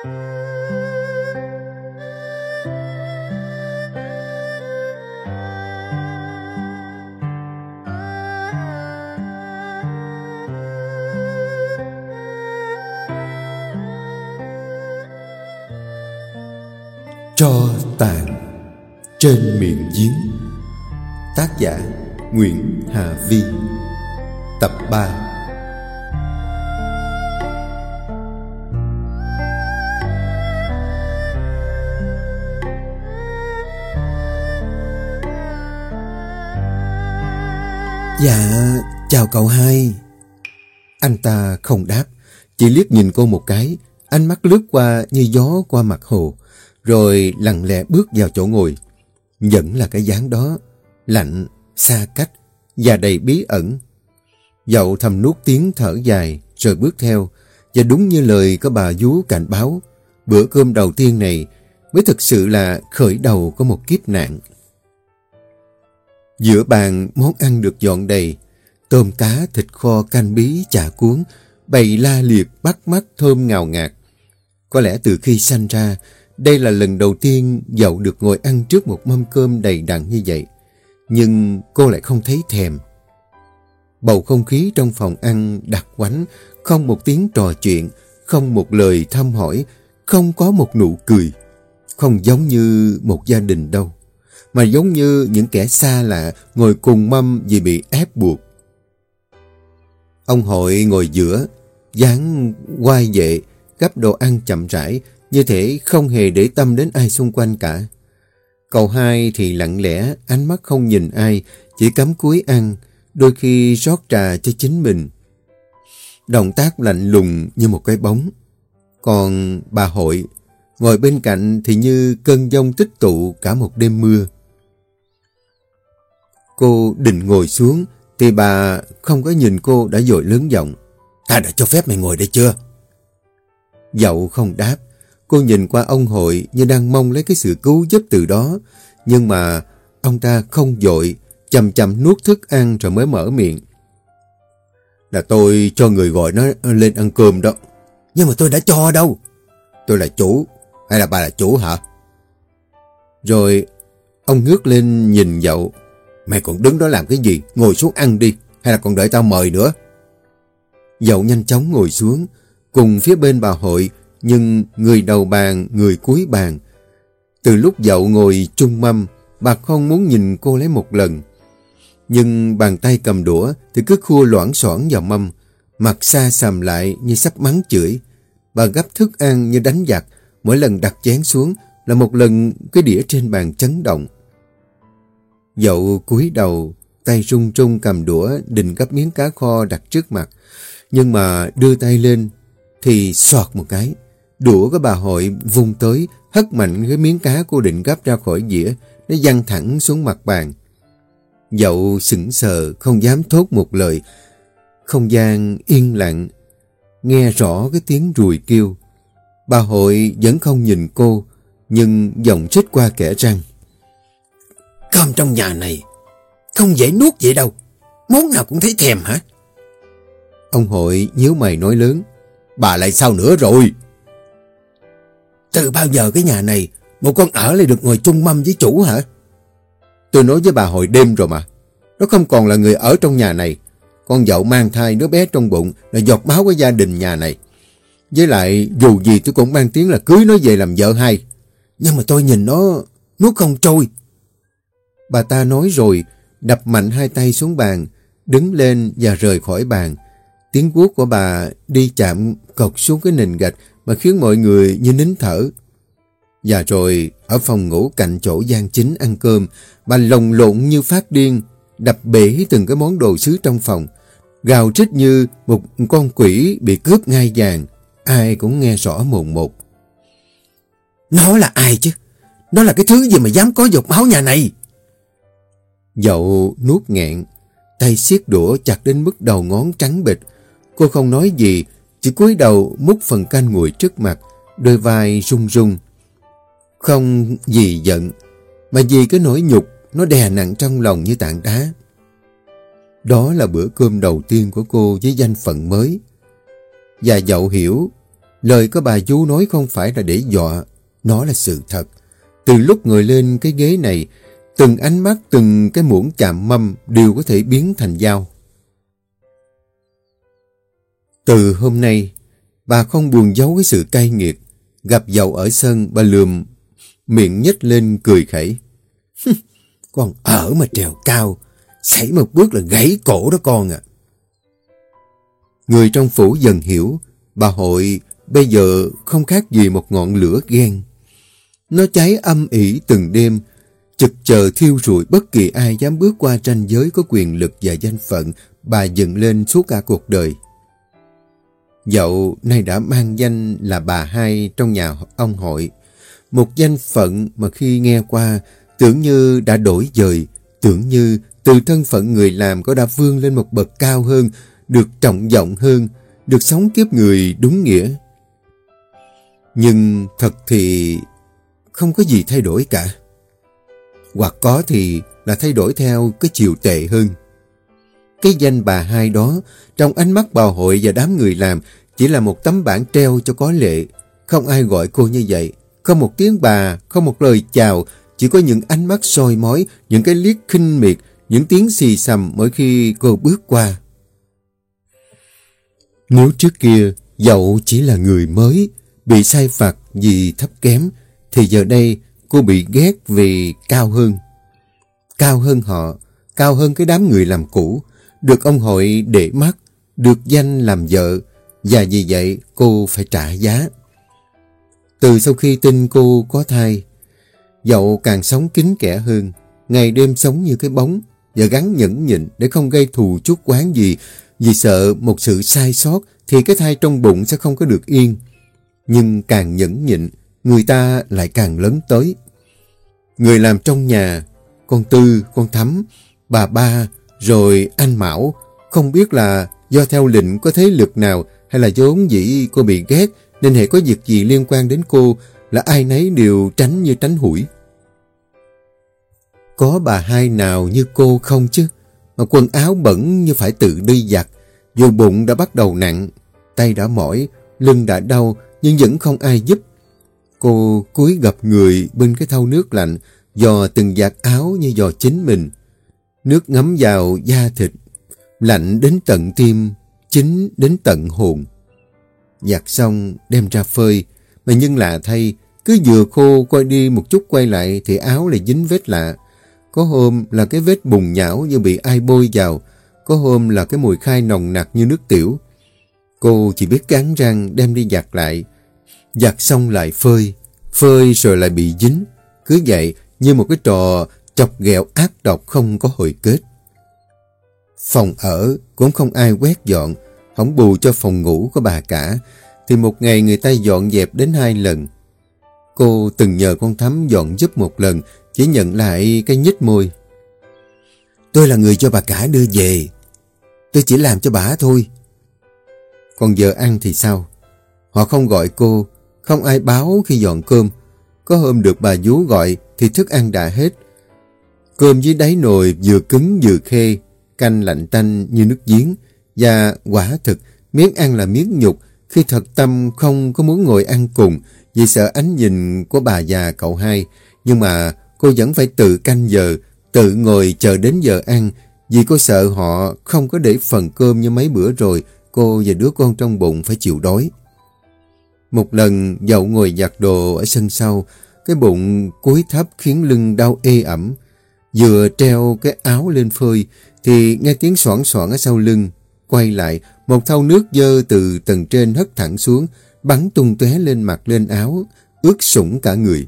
Cho tàn trên miệng giếng. Tác giả Nguyễn Hà Vi. Tập 3 Dạ, chào cậu hai Anh ta không đáp Chỉ liếc nhìn cô một cái Ánh mắt lướt qua như gió qua mặt hồ rồi lặng lẽ bước vào chỗ ngồi. Vẫn là cái dáng đó, lạnh, xa cách và đầy bí ẩn. Dậu thầm nuốt tiếng thở dài rồi bước theo và đúng như lời có bà vú cảnh báo bữa cơm đầu tiên này mới thực sự là khởi đầu của một kiếp nạn. Giữa bàn món ăn được dọn đầy tôm cá, thịt kho, canh bí, chả cuốn bày la liệt bắt mắt thơm ngào ngạt. Có lẽ từ khi sanh ra đây là lần đầu tiên dậu được ngồi ăn trước một mâm cơm đầy đặn như vậy. Nhưng cô lại không thấy thèm. Bầu không khí trong phòng ăn đặc quánh, không một tiếng trò chuyện, không một lời thăm hỏi, không có một nụ cười. Không giống như một gia đình đâu, mà giống như những kẻ xa lạ ngồi cùng mâm vì bị ép buộc. Ông hội ngồi giữa, dáng quay dệ, gấp đồ ăn chậm rãi, như thể không hề để tâm đến ai xung quanh cả. Cậu hai thì lặng lẽ, ánh mắt không nhìn ai, chỉ cắm cúi ăn, đôi khi rót trà cho chính mình. Động tác lạnh lùng như một cái bóng. Còn bà hội, ngồi bên cạnh thì như cơn giông tích tụ cả một đêm mưa. Cô định ngồi xuống, thì bà không có nhìn cô đã dội lớn giọng. Ta đã cho phép mày ngồi đây chưa? Dậu không đáp, Cô nhìn qua ông hội như đang mong lấy cái sự cứu giúp từ đó. Nhưng mà ông ta không dội, chậm chậm nuốt thức ăn rồi mới mở miệng. Là tôi cho người gọi nó lên ăn cơm đó. Nhưng mà tôi đã cho đâu. Tôi là chủ, hay là bà là chủ hả? Rồi ông ngước lên nhìn dậu. Mày còn đứng đó làm cái gì? Ngồi xuống ăn đi, hay là còn đợi tao mời nữa? Dậu nhanh chóng ngồi xuống, cùng phía bên bà hội nhưng người đầu bàn, người cuối bàn. Từ lúc dậu ngồi chung mâm, bà không muốn nhìn cô lấy một lần. Nhưng bàn tay cầm đũa thì cứ khua loãng xoảng vào mâm, mặt xa sầm lại như sắp mắng chửi. Bà gấp thức ăn như đánh giặc, mỗi lần đặt chén xuống là một lần cái đĩa trên bàn chấn động. Dậu cúi đầu, tay rung rung cầm đũa định gấp miếng cá kho đặt trước mặt. Nhưng mà đưa tay lên thì soạt một cái. Đũa của bà hội vung tới, hất mạnh cái miếng cá cô định gấp ra khỏi dĩa, nó văng thẳng xuống mặt bàn. Dậu sững sờ, không dám thốt một lời. Không gian yên lặng, nghe rõ cái tiếng rùi kêu. Bà hội vẫn không nhìn cô, nhưng giọng trích qua kẻ răng. Cơm trong nhà này, không dễ nuốt vậy đâu. Món nào cũng thấy thèm hả? Ông hội nhíu mày nói lớn. Bà lại sao nữa rồi? Từ bao giờ cái nhà này một con ở lại được ngồi chung mâm với chủ hả? Tôi nói với bà hồi đêm rồi mà. Nó không còn là người ở trong nhà này. Con dậu mang thai đứa bé trong bụng là giọt máu của gia đình nhà này. Với lại dù gì tôi cũng mang tiếng là cưới nó về làm vợ hai. Nhưng mà tôi nhìn nó, nó không trôi. Bà ta nói rồi, đập mạnh hai tay xuống bàn, đứng lên và rời khỏi bàn. Tiếng guốc của bà đi chạm cọc xuống cái nền gạch mà khiến mọi người như nín thở. Và rồi, ở phòng ngủ cạnh chỗ gian chính ăn cơm, bà lồng lộn như phát điên, đập bể từng cái món đồ sứ trong phòng, gào trích như một con quỷ bị cướp ngai vàng, ai cũng nghe rõ mồn một. Nó là ai chứ? Nó là cái thứ gì mà dám có giọt máu nhà này? Dậu nuốt nghẹn, tay siết đũa chặt đến mức đầu ngón trắng bịch. Cô không nói gì, chỉ cúi đầu múc phần canh nguội trước mặt, đôi vai rung rung. Không gì giận, mà vì cái nỗi nhục nó đè nặng trong lòng như tảng đá. Đó là bữa cơm đầu tiên của cô với danh phận mới. Và dậu hiểu, Lời có bà du nói không phải là để dọa, nó là sự thật. Từ lúc ngồi lên cái ghế này, từng ánh mắt, từng cái muỗng chạm mâm đều có thể biến thành dao. Từ hôm nay, bà không buồn giấu cái sự cay nghiệt. Gặp giàu ở sân, bà lườm, miệng nhếch lên cười khẩy. con ở mà trèo cao, xảy một bước là gãy cổ đó con à. Người trong phủ dần hiểu, bà hội bây giờ không khác gì một ngọn lửa ghen. Nó cháy âm ỉ từng đêm, chực chờ thiêu rụi bất kỳ ai dám bước qua ranh giới có quyền lực và danh phận bà dựng lên suốt cả cuộc đời. Dậu nay đã mang danh là bà hai trong nhà ông hội. Một danh phận mà khi nghe qua tưởng như đã đổi dời, tưởng như từ thân phận người làm có đã vươn lên một bậc cao hơn, được trọng vọng hơn, được sống kiếp người đúng nghĩa. Nhưng thật thì không có gì thay đổi cả. Hoặc có thì là thay đổi theo cái chiều tệ hơn. Cái danh bà hai đó, trong ánh mắt bà hội và đám người làm, chỉ là một tấm bảng treo cho có lệ. Không ai gọi cô như vậy. Không một tiếng bà, không một lời chào, chỉ có những ánh mắt soi mói, những cái liếc khinh miệt, những tiếng xì xầm mỗi khi cô bước qua. Nếu trước kia dậu chỉ là người mới, bị sai phạt vì thấp kém, thì giờ đây cô bị ghét vì cao hơn. Cao hơn họ, cao hơn cái đám người làm cũ, được ông hội để mắt, được danh làm vợ, và vì vậy cô phải trả giá. Từ sau khi tin cô có thai, dậu càng sống kín kẻ hơn, ngày đêm sống như cái bóng và gắn nhẫn nhịn để không gây thù chút quán gì vì sợ một sự sai sót thì cái thai trong bụng sẽ không có được yên. Nhưng càng nhẫn nhịn, người ta lại càng lớn tới. Người làm trong nhà, con Tư, con Thắm, bà Ba, rồi anh Mão, không biết là do theo lệnh có thế lực nào hay là vốn dĩ cô bị ghét nên hệ có việc gì liên quan đến cô là ai nấy đều tránh như tránh hủi. Có bà hai nào như cô không chứ? Mà quần áo bẩn như phải tự đi giặt. Dù bụng đã bắt đầu nặng, tay đã mỏi, lưng đã đau, nhưng vẫn không ai giúp. Cô cúi gập người bên cái thau nước lạnh, dò từng giặt áo như dò chính mình. Nước ngấm vào da thịt, lạnh đến tận tim, chính đến tận hồn. Giặt xong đem ra phơi, mà nhưng lạ thay, cứ vừa khô quay đi một chút quay lại thì áo lại dính vết lạ. Có hôm là cái vết bùng nhão như bị ai bôi vào, có hôm là cái mùi khai nồng nặc như nước tiểu. Cô chỉ biết cắn răng đem đi giặt lại. Giặt xong lại phơi, phơi rồi lại bị dính. Cứ vậy như một cái trò chọc ghẹo ác độc không có hồi kết. Phòng ở cũng không ai quét dọn, không bù cho phòng ngủ của bà cả, thì một ngày người ta dọn dẹp đến hai lần. Cô từng nhờ con Thắm dọn giúp một lần, chỉ nhận lại cái nhích môi. Tôi là người cho bà cả đưa về. Tôi chỉ làm cho bà thôi. Còn giờ ăn thì sao? Họ không gọi cô, không ai báo khi dọn cơm. Có hôm được bà vú gọi thì thức ăn đã hết. Cơm dưới đáy nồi vừa cứng vừa khê, canh lạnh tanh như nước giếng. Và quả thực, miếng ăn là miếng nhục khi thật tâm không có muốn ngồi ăn cùng vì sợ ánh nhìn của bà già cậu hai. Nhưng mà cô vẫn phải tự canh giờ, tự ngồi chờ đến giờ ăn vì cô sợ họ không có để phần cơm như mấy bữa rồi cô và đứa con trong bụng phải chịu đói. Một lần dậu ngồi giặt đồ ở sân sau, cái bụng cúi thấp khiến lưng đau ê ẩm. Vừa treo cái áo lên phơi thì nghe tiếng soảng soảng ở sau lưng. Quay lại, một thau nước dơ từ tầng trên hất thẳng xuống, bắn tung tóe lên mặt lên áo, ướt sũng cả người.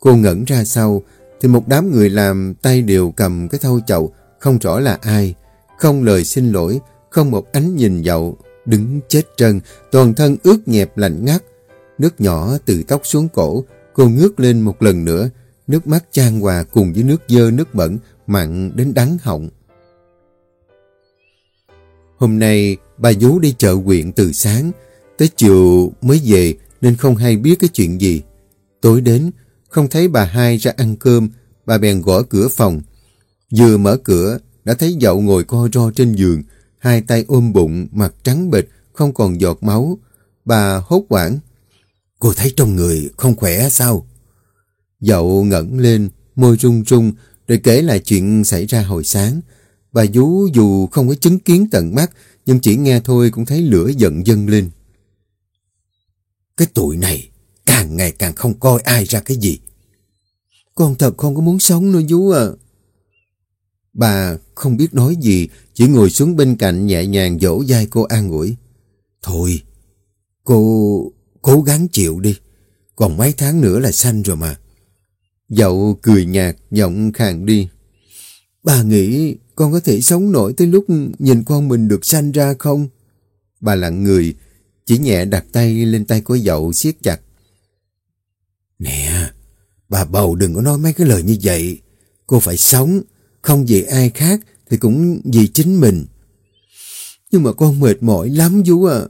Cô ngẩn ra sau, thì một đám người làm tay đều cầm cái thau chậu, không rõ là ai. Không lời xin lỗi, không một ánh nhìn dậu, đứng chết trần, toàn thân ướt nhẹp lạnh ngắt. Nước nhỏ từ tóc xuống cổ, cô ngước lên một lần nữa, nước mắt chan hòa cùng với nước dơ nước bẩn, mặn đến đắng họng. Hôm nay, bà vú đi chợ huyện từ sáng, tới chiều mới về nên không hay biết cái chuyện gì. Tối đến, không thấy bà hai ra ăn cơm, bà bèn gõ cửa phòng. Vừa mở cửa, đã thấy dậu ngồi co ro trên giường, hai tay ôm bụng, mặt trắng bệch, không còn giọt máu. Bà hốt hoảng. Cô thấy trong người không khỏe sao? Dậu ngẩn lên, môi run run, rồi kể lại chuyện xảy ra hồi sáng. Bà Vú dù không có chứng kiến tận mắt, nhưng chỉ nghe thôi cũng thấy lửa giận dâng lên. Cái tuổi này càng ngày càng không coi ai ra cái gì. Con thật không có muốn sống nữa Vú à. Bà không biết nói gì, chỉ ngồi xuống bên cạnh nhẹ nhàng dỗ dai cô an ủi. Thôi, cô cố gắng chịu đi, còn mấy tháng nữa là sanh rồi mà. Dậu cười nhạt, giọng khàn đi. Bà nghĩ con có thể sống nổi tới lúc nhìn con mình được sanh ra không? Bà lặng người, chỉ nhẹ đặt tay lên tay của dậu siết chặt. Nè, bà bầu đừng có nói mấy cái lời như vậy. Cô phải sống, không vì ai khác thì cũng vì chính mình. Nhưng mà con mệt mỏi lắm chú à.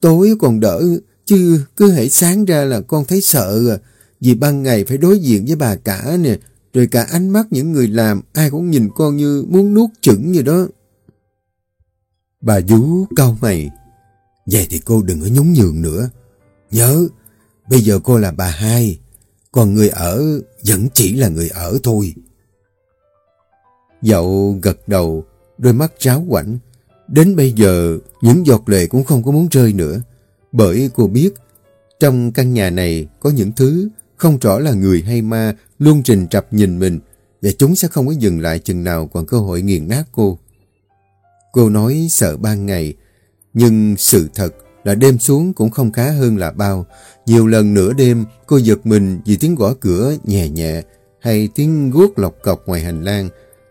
Tối còn đỡ, chứ cứ hãy sáng ra là con thấy sợ à. Vì ban ngày phải đối diện với bà cả nè, rồi cả ánh mắt những người làm, ai cũng nhìn con như muốn nuốt chửng như đó. Bà Vũ cau mày. Vậy thì cô đừng có nhún nhường nữa. Nhớ, bây giờ cô là bà hai, còn người ở vẫn chỉ là người ở thôi. Dậu gật đầu, đôi mắt ráo quảnh. Đến bây giờ, những giọt lệ cũng không có muốn rơi nữa. Bởi cô biết, trong căn nhà này có những thứ không rõ là người hay ma luôn trình trập nhìn mình và chúng sẽ không có dừng lại chừng nào còn cơ hội nghiền nát cô. Cô nói sợ ban ngày, nhưng sự thật là đêm xuống cũng không khá hơn là bao. Nhiều lần nửa đêm cô giật mình vì tiếng gõ cửa nhẹ nhẹ hay tiếng guốc lọc cọc ngoài hành lang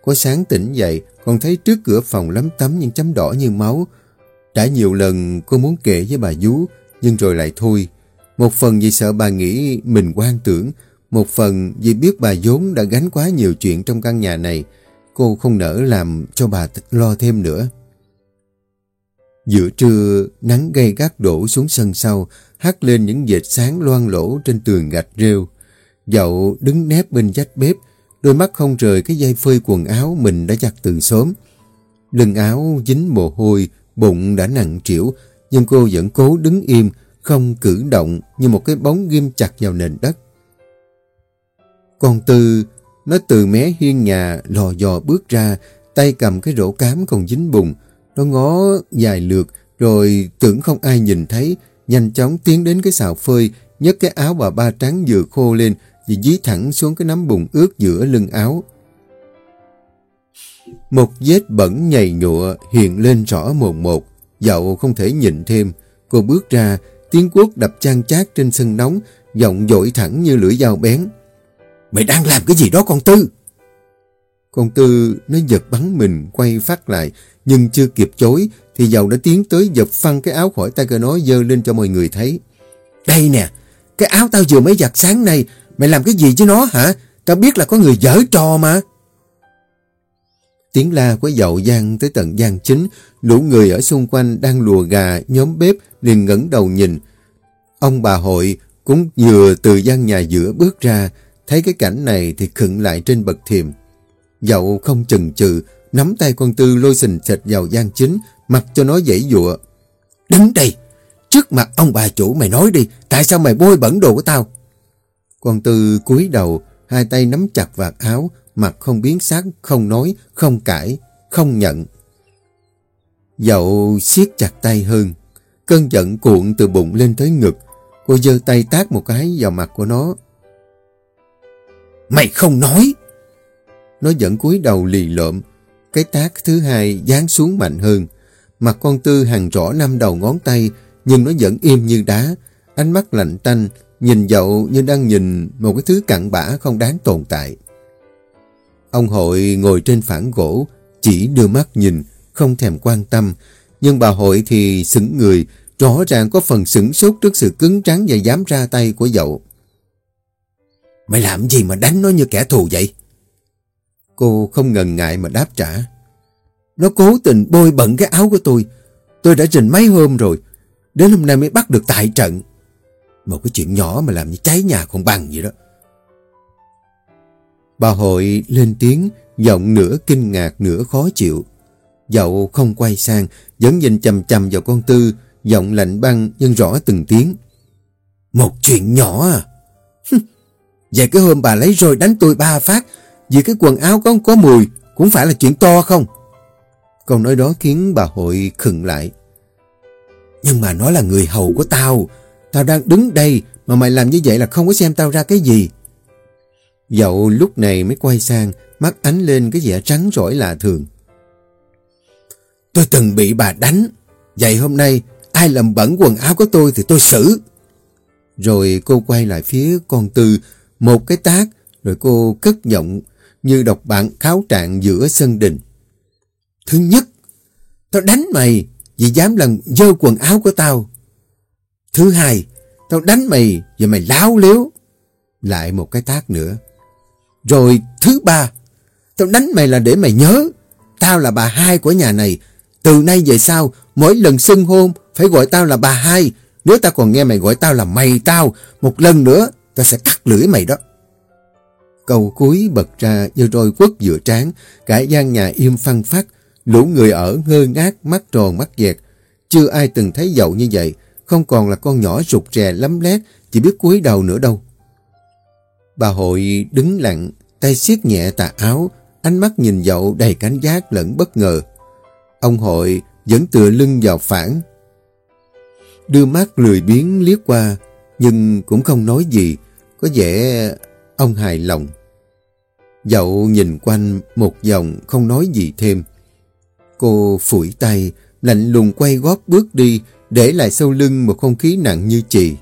có sáng tỉnh dậy, còn thấy trước cửa phòng lắm tấm những chấm đỏ như máu. Đã nhiều lần cô muốn kể với bà vú, nhưng rồi lại thôi. Một phần vì sợ bà nghĩ mình quan tưởng, một phần vì biết bà vốn đã gánh quá nhiều chuyện trong căn nhà này. Cô không nỡ làm cho bà lo thêm nữa. Giữa trưa, nắng gay gắt đổ xuống sân sau, hắt lên những vệt sáng loang lỗ trên tường gạch rêu. Dậu đứng nép bên vách bếp, Đôi mắt không rời cái dây phơi quần áo mình đã giặt từ sớm. Lưng áo dính mồ hôi, bụng đã nặng trĩu, nhưng cô vẫn cố đứng im, không cử động như một cái bóng ghim chặt vào nền đất. còn Tư, nó từ mé hiên nhà lò dò bước ra, tay cầm cái rổ cám còn dính bùn. Nó ngó dài lượt, rồi tưởng không ai nhìn thấy, nhanh chóng tiến đến cái xào phơi, nhấc cái áo bà ba trắng vừa khô lên, và dí thẳng xuống cái nắm bùn ướt giữa lưng áo. Một vết bẩn nhầy nhụa hiện lên rõ mồn một, dậu không thể nhìn thêm. Cô bước ra, tiếng quốc đập chan chát trên sân nóng, giọng dội thẳng như lưỡi dao bén. Mày đang làm cái gì đó con Tư? Con Tư nó giật bắn mình quay phát lại, nhưng chưa kịp chối thì dậu đã tiến tới giật phăng cái áo khỏi tay cơ nó dơ lên cho mọi người thấy. Đây nè, cái áo tao vừa mới giặt sáng nay Mày làm cái gì với nó hả? Tao biết là có người dở trò mà. Tiếng la của dậu gian tới tận gian chính, lũ người ở xung quanh đang lùa gà, nhóm bếp liền ngẩng đầu nhìn. Ông bà hội cũng vừa từ gian nhà giữa bước ra, thấy cái cảnh này thì khựng lại trên bậc thềm. Dậu không chần chừ, nắm tay con Tư lôi xình xịt vào gian chính, mặc cho nó dãy dụa. Đứng đây! Trước mặt ông bà chủ mày nói đi, tại sao mày bôi bẩn đồ của tao? Con Tư cúi đầu, hai tay nắm chặt vạt áo, mặt không biến sắc, không nói, không cãi, không nhận. Dậu siết chặt tay hơn. Cơn giận cuộn từ bụng lên tới ngực. Cô giơ tay tác một cái vào mặt của nó. Mày không nói! Nó vẫn cúi đầu lì lợm. Cái tác thứ hai dán xuống mạnh hơn. Mặt con Tư hàng rõ năm đầu ngón tay, nhưng nó vẫn im như đá. Ánh mắt lạnh tanh, Nhìn dậu như đang nhìn một cái thứ cặn bã không đáng tồn tại. Ông hội ngồi trên phản gỗ, chỉ đưa mắt nhìn, không thèm quan tâm. Nhưng bà hội thì sững người, rõ ràng có phần sửng sốt trước sự cứng trắng và dám ra tay của dậu. Mày làm gì mà đánh nó như kẻ thù vậy? Cô không ngần ngại mà đáp trả. Nó cố tình bôi bẩn cái áo của tôi. Tôi đã trình mấy hôm rồi. Đến hôm nay mới bắt được tại trận. Một cái chuyện nhỏ mà làm như cháy nhà còn bằng vậy đó. Bà hội lên tiếng, giọng nửa kinh ngạc nửa khó chịu. Dậu không quay sang, vẫn nhìn chầm chầm vào con Tư, Giọng lạnh băng nhưng rõ từng tiếng. Một chuyện nhỏ à? Vậy cái hôm bà lấy rồi đánh tôi ba phát vì cái quần áo có có mùi cũng phải là chuyện to không? Câu nói đó khiến bà hội khừng lại. Nhưng mà nó là người hầu của tao. Tao đang đứng đây mà mày làm như vậy là không có xem tao ra cái gì. Dậu lúc này mới quay sang, mắt ánh lên cái vẻ trắng rỗi lạ thường. Tôi từng bị bà đánh. Vậy hôm nay, ai làm bẩn quần áo của tôi thì tôi xử. Rồi cô quay lại phía con Tư, một cái tác, rồi cô cất giọng như đọc bản kháo trạng giữa sân đình. Thứ nhất, tao đánh mày vì dám làm dơ quần áo của tao. Thứ hai, tao đánh mày và mày láo liếu. Lại một cái tác nữa. Rồi thứ ba, tao đánh mày là để mày nhớ. Tao là bà hai của nhà này. Từ nay về sau, mỗi lần xưng hôn phải gọi tao là bà hai. Nếu tao còn nghe mày gọi tao là mày tao, một lần nữa tao sẽ cắt lưỡi mày đó. Câu cuối bật ra như roi quất giữa trán, cả gian nhà im phăng phát, lũ người ở ngơ ngác, mắt tròn mắt dẹt. Chưa ai từng thấy dậu như vậy, không còn là con nhỏ rụt rè lắm lét, chỉ biết cúi đầu nữa đâu. Bà hội đứng lặng, tay siết nhẹ tà áo, ánh mắt nhìn dậu đầy cảnh giác lẫn bất ngờ. Ông hội vẫn tựa lưng vào phản. Đưa mắt lười biếng liếc qua, nhưng cũng không nói gì, có vẻ ông hài lòng. Dậu nhìn quanh một vòng không nói gì thêm. Cô phủi tay, lạnh lùng quay gót bước đi, để lại sau lưng một không khí nặng như chì.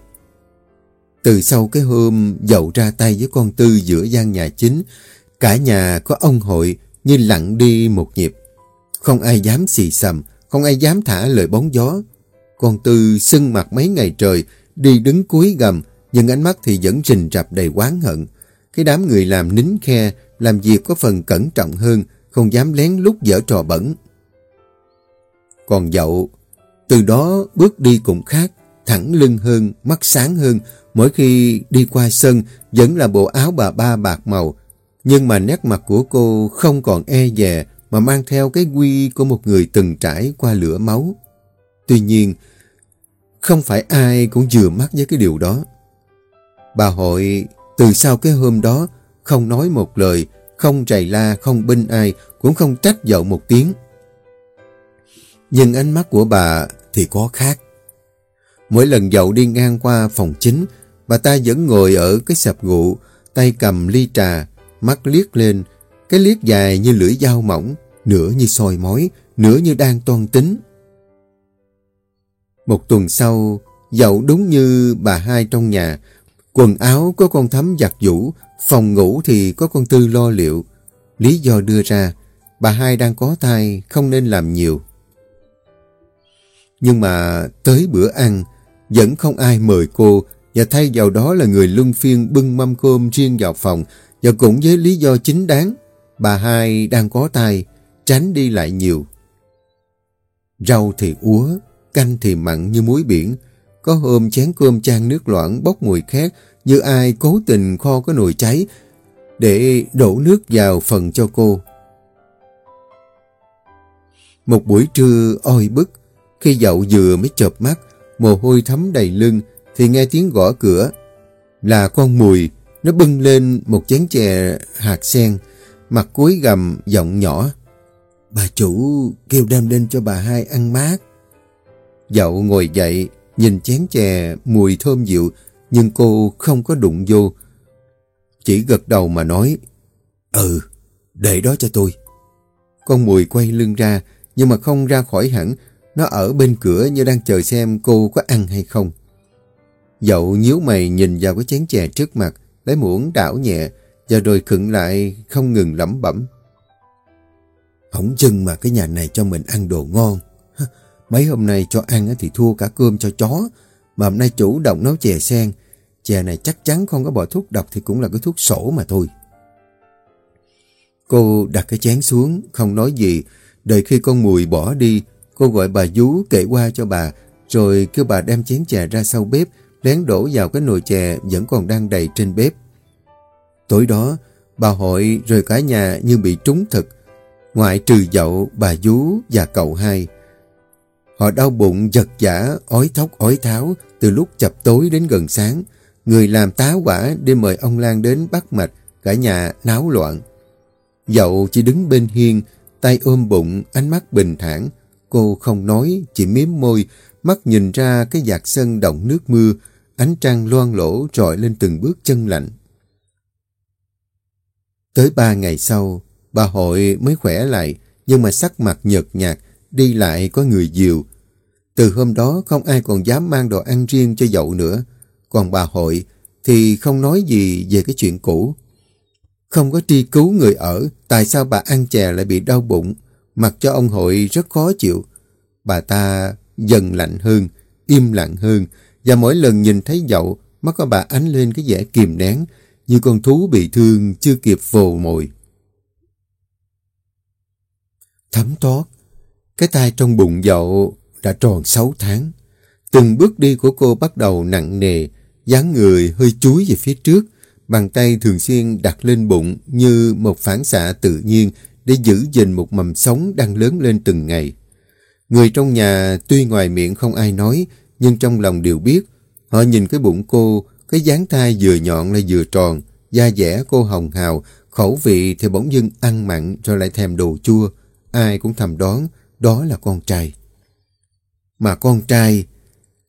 Từ sau cái hôm dậu ra tay với con Tư giữa gian nhà chính, cả nhà có ông hội như lặng đi một nhịp. Không ai dám xì xầm, không ai dám thả lời bóng gió. Con Tư sưng mặt mấy ngày trời, đi đứng cuối gầm, nhưng ánh mắt thì vẫn rình rập đầy oán hận. Cái đám người làm nín khe, làm việc có phần cẩn trọng hơn, không dám lén lút dở trò bẩn. Còn dậu, từ đó bước đi cũng khác, thẳng lưng hơn, mắt sáng hơn, mỗi khi đi qua sân vẫn là bộ áo bà ba bạc màu, nhưng mà nét mặt của cô không còn e dè mà mang theo cái quy của một người từng trải qua lửa máu. Tuy nhiên, không phải ai cũng vừa mắt với cái điều đó. Bà hội từ sau cái hôm đó không nói một lời, không trầy la, không binh ai, cũng không trách dậu một tiếng. Nhưng ánh mắt của bà thì có khác. Mỗi lần dậu đi ngang qua phòng chính, bà ta vẫn ngồi ở cái sập gụ, tay cầm ly trà, mắt liếc lên, cái liếc dài như lưỡi dao mỏng, nửa như soi mói, nửa như đang toan tính. Một tuần sau, dậu đúng như bà hai trong nhà, quần áo có con thấm giặt vũ, phòng ngủ thì có con tư lo liệu. Lý do đưa ra, bà hai đang có thai, không nên làm nhiều. Nhưng mà tới bữa ăn, vẫn không ai mời cô và thay vào đó là người luân phiên bưng mâm cơm riêng vào phòng và cũng với lý do chính đáng, bà hai đang có tay, tránh đi lại nhiều. Rau thì úa, canh thì mặn như muối biển, có hôm chén cơm chan nước loãng bốc mùi khét như ai cố tình kho cái nồi cháy để đổ nước vào phần cho cô. Một buổi trưa oi bức, khi dậu vừa mới chợp mắt, mồ hôi thấm đầy lưng, thì nghe tiếng gõ cửa. Là con mùi, nó bưng lên một chén chè hạt sen, mặt cuối gầm giọng nhỏ. Bà chủ kêu đem lên cho bà hai ăn mát. Dậu ngồi dậy, nhìn chén chè mùi thơm dịu, nhưng cô không có đụng vô. Chỉ gật đầu mà nói, Ừ, để đó cho tôi. Con mùi quay lưng ra, nhưng mà không ra khỏi hẳn, nó ở bên cửa như đang chờ xem cô có ăn hay không. Dậu nhíu mày nhìn vào cái chén chè trước mặt, lấy muỗng đảo nhẹ, và rồi khựng lại không ngừng lẩm bẩm. Không chừng mà cái nhà này cho mình ăn đồ ngon. Mấy hôm nay cho ăn thì thua cả cơm cho chó, mà hôm nay chủ động nấu chè sen. Chè này chắc chắn không có bỏ thuốc độc thì cũng là cái thuốc sổ mà thôi. Cô đặt cái chén xuống, không nói gì. Đợi khi con mùi bỏ đi, cô gọi bà dú kể qua cho bà, rồi kêu bà đem chén chè ra sau bếp, lén đổ vào cái nồi chè vẫn còn đang đầy trên bếp. Tối đó, bà hội rồi cả nhà như bị trúng thực, ngoại trừ dậu, bà dú và cậu hai. Họ đau bụng, giật giả, ói thóc, ói tháo từ lúc chập tối đến gần sáng. Người làm tá quả để mời ông Lan đến bắt mạch, cả nhà náo loạn. Dậu chỉ đứng bên hiên, tay ôm bụng, ánh mắt bình thản. Cô không nói, chỉ miếm môi, mắt nhìn ra cái giạc sân động nước mưa, ánh trăng loan lỗ trọi lên từng bước chân lạnh. Tới ba ngày sau, bà hội mới khỏe lại, nhưng mà sắc mặt nhợt nhạt, đi lại có người dìu. Từ hôm đó không ai còn dám mang đồ ăn riêng cho dậu nữa. Còn bà hội thì không nói gì về cái chuyện cũ. Không có tri cứu người ở, tại sao bà ăn chè lại bị đau bụng, mặc cho ông hội rất khó chịu. Bà ta dần lạnh hơn, im lặng hơn, và mỗi lần nhìn thấy dậu, mắt của bà ánh lên cái vẻ kìm nén, như con thú bị thương chưa kịp vồ mồi. Thấm thoát, cái tay trong bụng dậu đã tròn 6 tháng. Từng bước đi của cô bắt đầu nặng nề, dáng người hơi chúi về phía trước, bàn tay thường xuyên đặt lên bụng như một phản xạ tự nhiên để giữ gìn một mầm sống đang lớn lên từng ngày. Người trong nhà tuy ngoài miệng không ai nói, nhưng trong lòng đều biết. Họ nhìn cái bụng cô, cái dáng thai vừa nhọn lại vừa tròn, da dẻ cô hồng hào, khẩu vị thì bỗng dưng ăn mặn rồi lại thèm đồ chua. Ai cũng thầm đoán đó là con trai. Mà con trai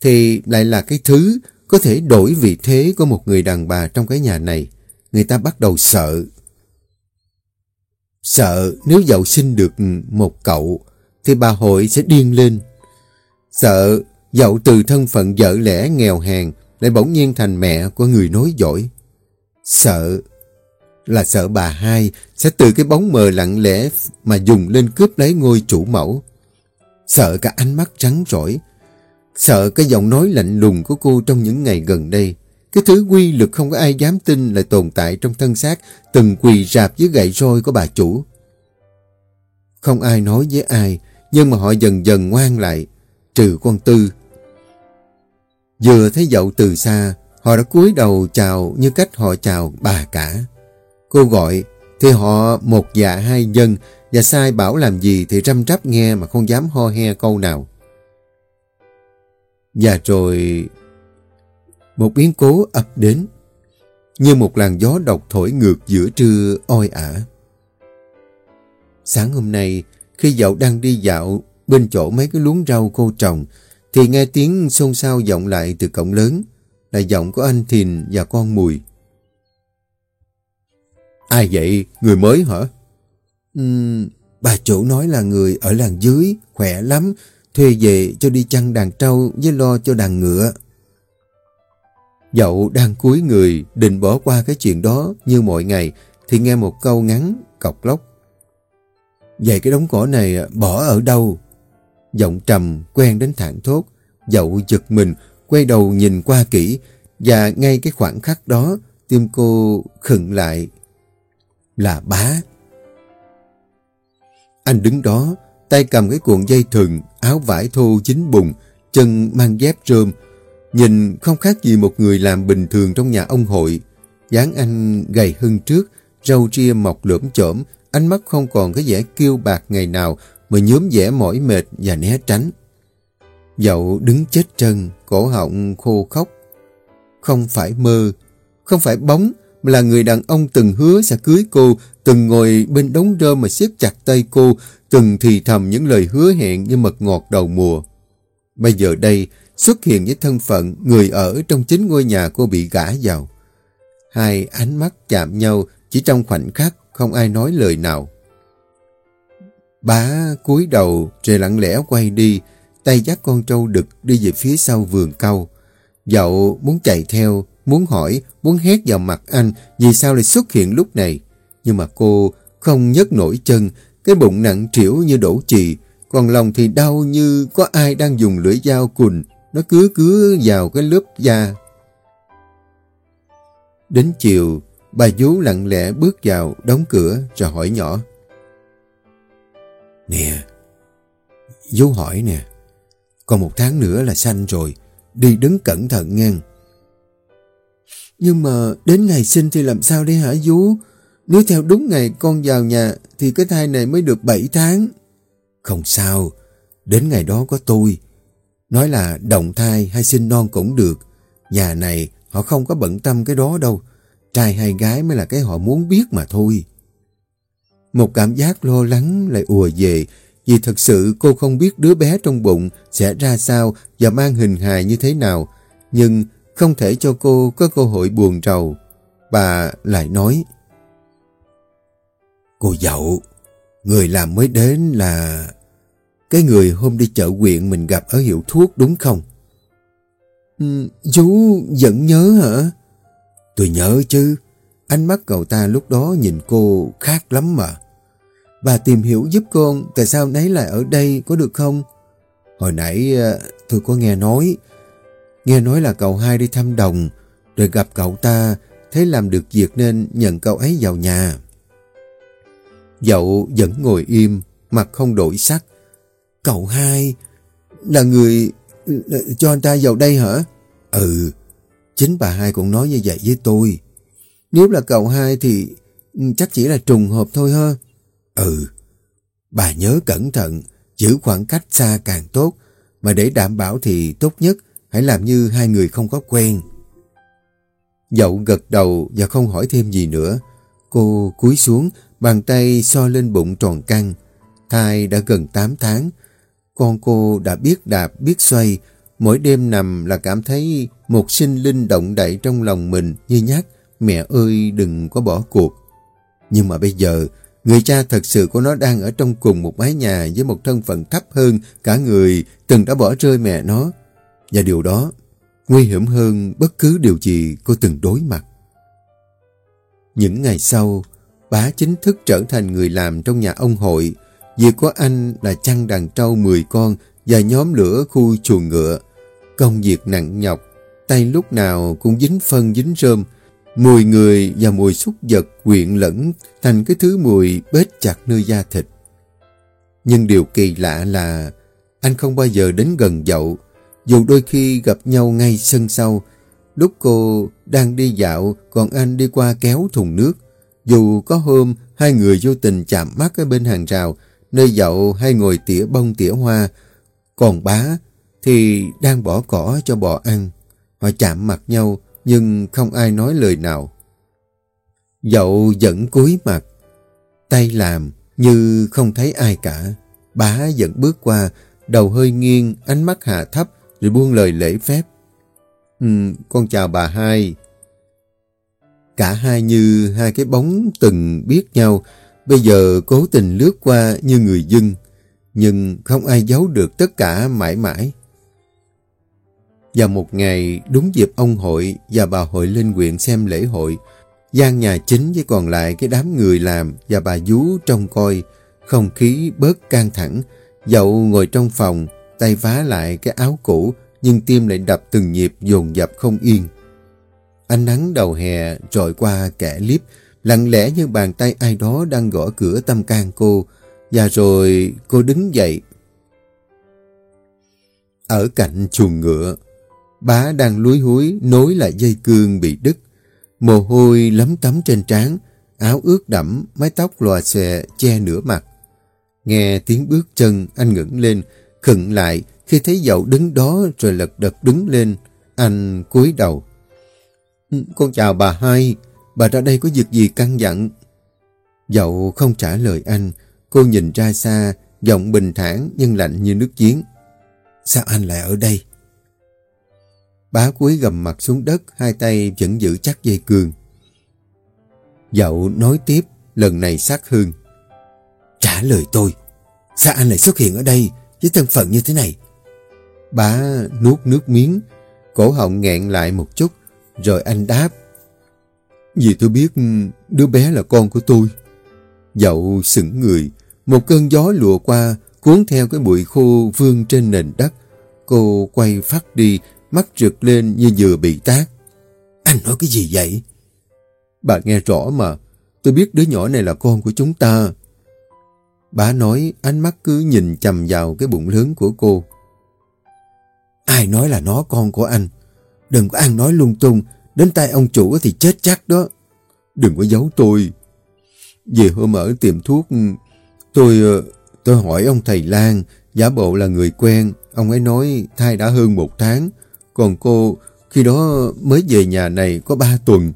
thì lại là cái thứ có thể đổi vị thế của một người đàn bà trong cái nhà này. Người ta bắt đầu sợ. Sợ nếu dậu sinh được một cậu, thì bà hội sẽ điên lên. Sợ dậu từ thân phận vợ lẽ nghèo hèn, lại bỗng nhiên thành mẹ của người nói giỏi. Sợ là sợ bà hai sẽ từ cái bóng mờ lặng lẽ mà dùng lên cướp lấy ngôi chủ mẫu. Sợ cả ánh mắt trắng rỗi. Sợ cái giọng nói lạnh lùng của cô trong những ngày gần đây. Cái thứ quy lực không có ai dám tin lại tồn tại trong thân xác từng quỳ rạp dưới gậy roi của bà chủ. Không ai nói với ai, nhưng mà họ dần dần ngoan lại, trừ con Tư. Vừa thấy dậu từ xa, họ đã cúi đầu chào như cách họ chào bà cả. Cô gọi, thì họ một dạ hai dân, và sai bảo làm gì thì răm rắp nghe mà không dám ho he câu nào. Và rồi một biến cố ập đến, như một làn gió độc thổi ngược giữa trưa oi ả. Sáng hôm nay, khi dậu đang đi dạo bên chỗ mấy cái luống rau cô trồng, thì nghe tiếng xôn xao vọng lại từ cổng lớn, là giọng của anh Thìn và con Mùi. Ai vậy? Người mới hả? Uhm, bà chủ nói là người ở làng dưới, khỏe lắm, thuê về cho đi chăn đàn trâu với lo cho đàn ngựa. Dậu đang cúi người, định bỏ qua cái chuyện đó như mọi ngày, thì nghe một câu ngắn, cọc lóc. Vậy cái đống cỏ này bỏ ở đâu? Giọng trầm, quen đến thẳng thốt. Dậu giật mình, quay đầu nhìn qua kỹ, và ngay cái khoảng khắc đó, tim cô khựng lại. Là bá. Anh đứng đó, tay cầm cái cuộn dây thừng, áo vải thô chính bùng, chân mang dép rơm. Nhìn không khác gì một người làm bình thường trong nhà ông hội. dáng anh gầy hơn trước, râu ria mọc lưỡm chởm, ánh mắt không còn cái vẻ kiêu bạc ngày nào mà nhóm vẻ mỏi mệt và né tránh. Dậu đứng chết chân, cổ họng khô khóc. Không phải mơ, không phải bóng, mà là người đàn ông từng hứa sẽ cưới cô, từng ngồi bên đống rơm mà siết chặt tay cô, từng thì thầm những lời hứa hẹn như mật ngọt đầu mùa. Bây giờ đây, xuất hiện với thân phận người ở trong chính ngôi nhà cô bị gã vào. Hai ánh mắt chạm nhau chỉ trong khoảnh khắc, không ai nói lời nào. Bá cúi đầu rồi lặng lẽ quay đi, tay dắt con trâu đực đi về phía sau vườn cau. Dậu muốn chạy theo, muốn hỏi, muốn hét vào mặt anh vì sao lại xuất hiện lúc này. Nhưng mà cô không nhấc nổi chân, cái bụng nặng trĩu như đổ chì, còn lòng thì đau như có ai đang dùng lưỡi dao cùn, nó cứ cứ vào cái lớp da. Đến chiều, bà vú lặng lẽ bước vào, đóng cửa rồi hỏi nhỏ. Nè, vú hỏi nè, còn một tháng nữa là sanh rồi, đi đứng cẩn thận ngang Nhưng mà đến ngày sinh thì làm sao đây hả vú? Nếu theo đúng ngày con vào nhà thì cái thai này mới được 7 tháng. Không sao, Đến ngày đó có tôi. Nói là động thai hay sinh non cũng được. Nhà này họ không có bận tâm cái đó đâu. Trai hay gái mới là cái họ muốn biết mà thôi. Một cảm giác lo lắng lại ùa về vì thật sự cô không biết đứa bé trong bụng sẽ ra sao và mang hình hài như thế nào. Nhưng không thể cho cô có cơ hội buồn rầu. Bà lại nói Cô dậu, người làm mới đến là cái người hôm đi chợ quyện mình gặp ở hiệu thuốc đúng không? Ừ, chú vẫn nhớ hả? Tôi nhớ chứ. Ánh mắt cậu ta lúc đó nhìn cô khác lắm mà. Bà tìm hiểu giúp con tại sao nấy lại ở đây có được không? Hồi nãy à, tôi có nghe nói. Nghe nói là cậu hai đi thăm đồng rồi gặp cậu ta thấy làm được việc nên nhận cậu ấy vào nhà. Dậu vẫn ngồi im, mặt không đổi sắc. Cậu hai là người cho anh ta vào đây hả? Ừ, chính bà hai cũng nói như vậy với tôi. Nếu là cậu hai thì ừ, chắc chỉ là trùng hợp thôi ha. Ừ, bà nhớ cẩn thận, giữ khoảng cách xa càng tốt, mà để đảm bảo thì tốt nhất hãy làm như hai người không có quen. Dậu gật đầu và không hỏi thêm gì nữa. Cô cúi xuống, bàn tay so lên bụng tròn căng. Thai đã gần 8 tháng. Con cô đã biết đạp, biết xoay. Mỗi đêm nằm là cảm thấy một sinh linh động đậy trong lòng mình như nhắc. Mẹ ơi đừng có bỏ cuộc. Nhưng mà bây giờ, người cha thật sự của nó đang ở trong cùng một mái nhà với một thân phận thấp hơn cả người từng đã bỏ rơi mẹ nó. Và điều đó nguy hiểm hơn bất cứ điều gì cô từng đối mặt. Những ngày sau, bá chính thức trở thành người làm trong nhà ông hội. Việc có anh là chăn đàn trâu 10 con và nhóm lửa khu chuồng ngựa. Công việc nặng nhọc, tay lúc nào cũng dính phân dính rơm. Mùi người và mùi xúc vật quyện lẫn thành cái thứ mùi bết chặt nơi da thịt. Nhưng điều kỳ lạ là anh không bao giờ đến gần dậu, dù đôi khi gặp nhau ngay sân sau. Lúc cô đang đi dạo, còn anh đi qua kéo thùng nước. Dù có hôm hai người vô tình chạm mắt ở bên hàng rào, nơi dậu hay ngồi tỉa bông tỉa hoa, còn bá thì đang bỏ cỏ cho bò ăn. Họ chạm mặt nhau nhưng không ai nói lời nào. Dậu vẫn cúi mặt, tay làm như không thấy ai cả. Bá vẫn bước qua, đầu hơi nghiêng, ánh mắt hạ thấp rồi buông lời lễ phép. Ừ, con chào bà hai. Cả hai như hai cái bóng từng biết nhau, bây giờ cố tình lướt qua như người dân, nhưng không ai giấu được tất cả mãi mãi. Vào một ngày, đúng dịp ông hội và bà hội lên quyện xem lễ hội, gian nhà chính với còn lại cái đám người làm và bà vú trông coi, không khí bớt căng thẳng, dậu ngồi trong phòng, tay vá lại cái áo cũ, nhưng tim lại đập từng nhịp dồn dập không yên. Ánh nắng đầu hè trội qua kẻ liếp, lặng lẽ như bàn tay ai đó đang gõ cửa tâm can cô, và rồi cô đứng dậy. Ở cạnh chuồng ngựa, bá đang lúi húi nối lại dây cương bị đứt. Mồ hôi lấm tấm trên trán, áo ướt đẫm, mái tóc lòa xòe che nửa mặt. Nghe tiếng bước chân, anh ngẩng lên, khựng lại khi thấy dậu đứng đó rồi lật đật đứng lên. Anh cúi đầu. Ừ, con chào bà hai, bà ra đây có việc gì căng dặn? Dậu không trả lời anh, cô nhìn ra xa, giọng bình thản nhưng lạnh như nước giếng. Sao anh lại ở đây? Bá cúi gầm mặt xuống đất, hai tay vẫn giữ chắc dây cương. Dậu nói tiếp, lần này sát hơn. Trả lời tôi, sao anh lại xuất hiện ở đây với thân phận như thế này? Bá nuốt nước miếng, cổ họng nghẹn lại một chút, rồi anh đáp. Vì tôi biết đứa bé là con của tôi. Dậu sững người, một cơn gió lùa qua, cuốn theo cái bụi khô vương trên nền đất. Cô quay phát đi, mắt rực lên như vừa bị tát. Anh nói cái gì vậy? Bà nghe rõ mà, tôi biết đứa nhỏ này là con của chúng ta. Bà nói ánh mắt cứ nhìn chầm vào cái bụng lớn của cô. Ai nói là nó con của anh? Đừng có ăn nói lung tung, đến tay ông chủ thì chết chắc đó. Đừng có giấu tôi. Về hôm ở tiệm thuốc, tôi ờ, tôi hỏi ông thầy Lan Giả bộ là người quen, ông ấy nói thai đã hơn một tháng, còn cô khi đó mới về nhà này có ba tuần.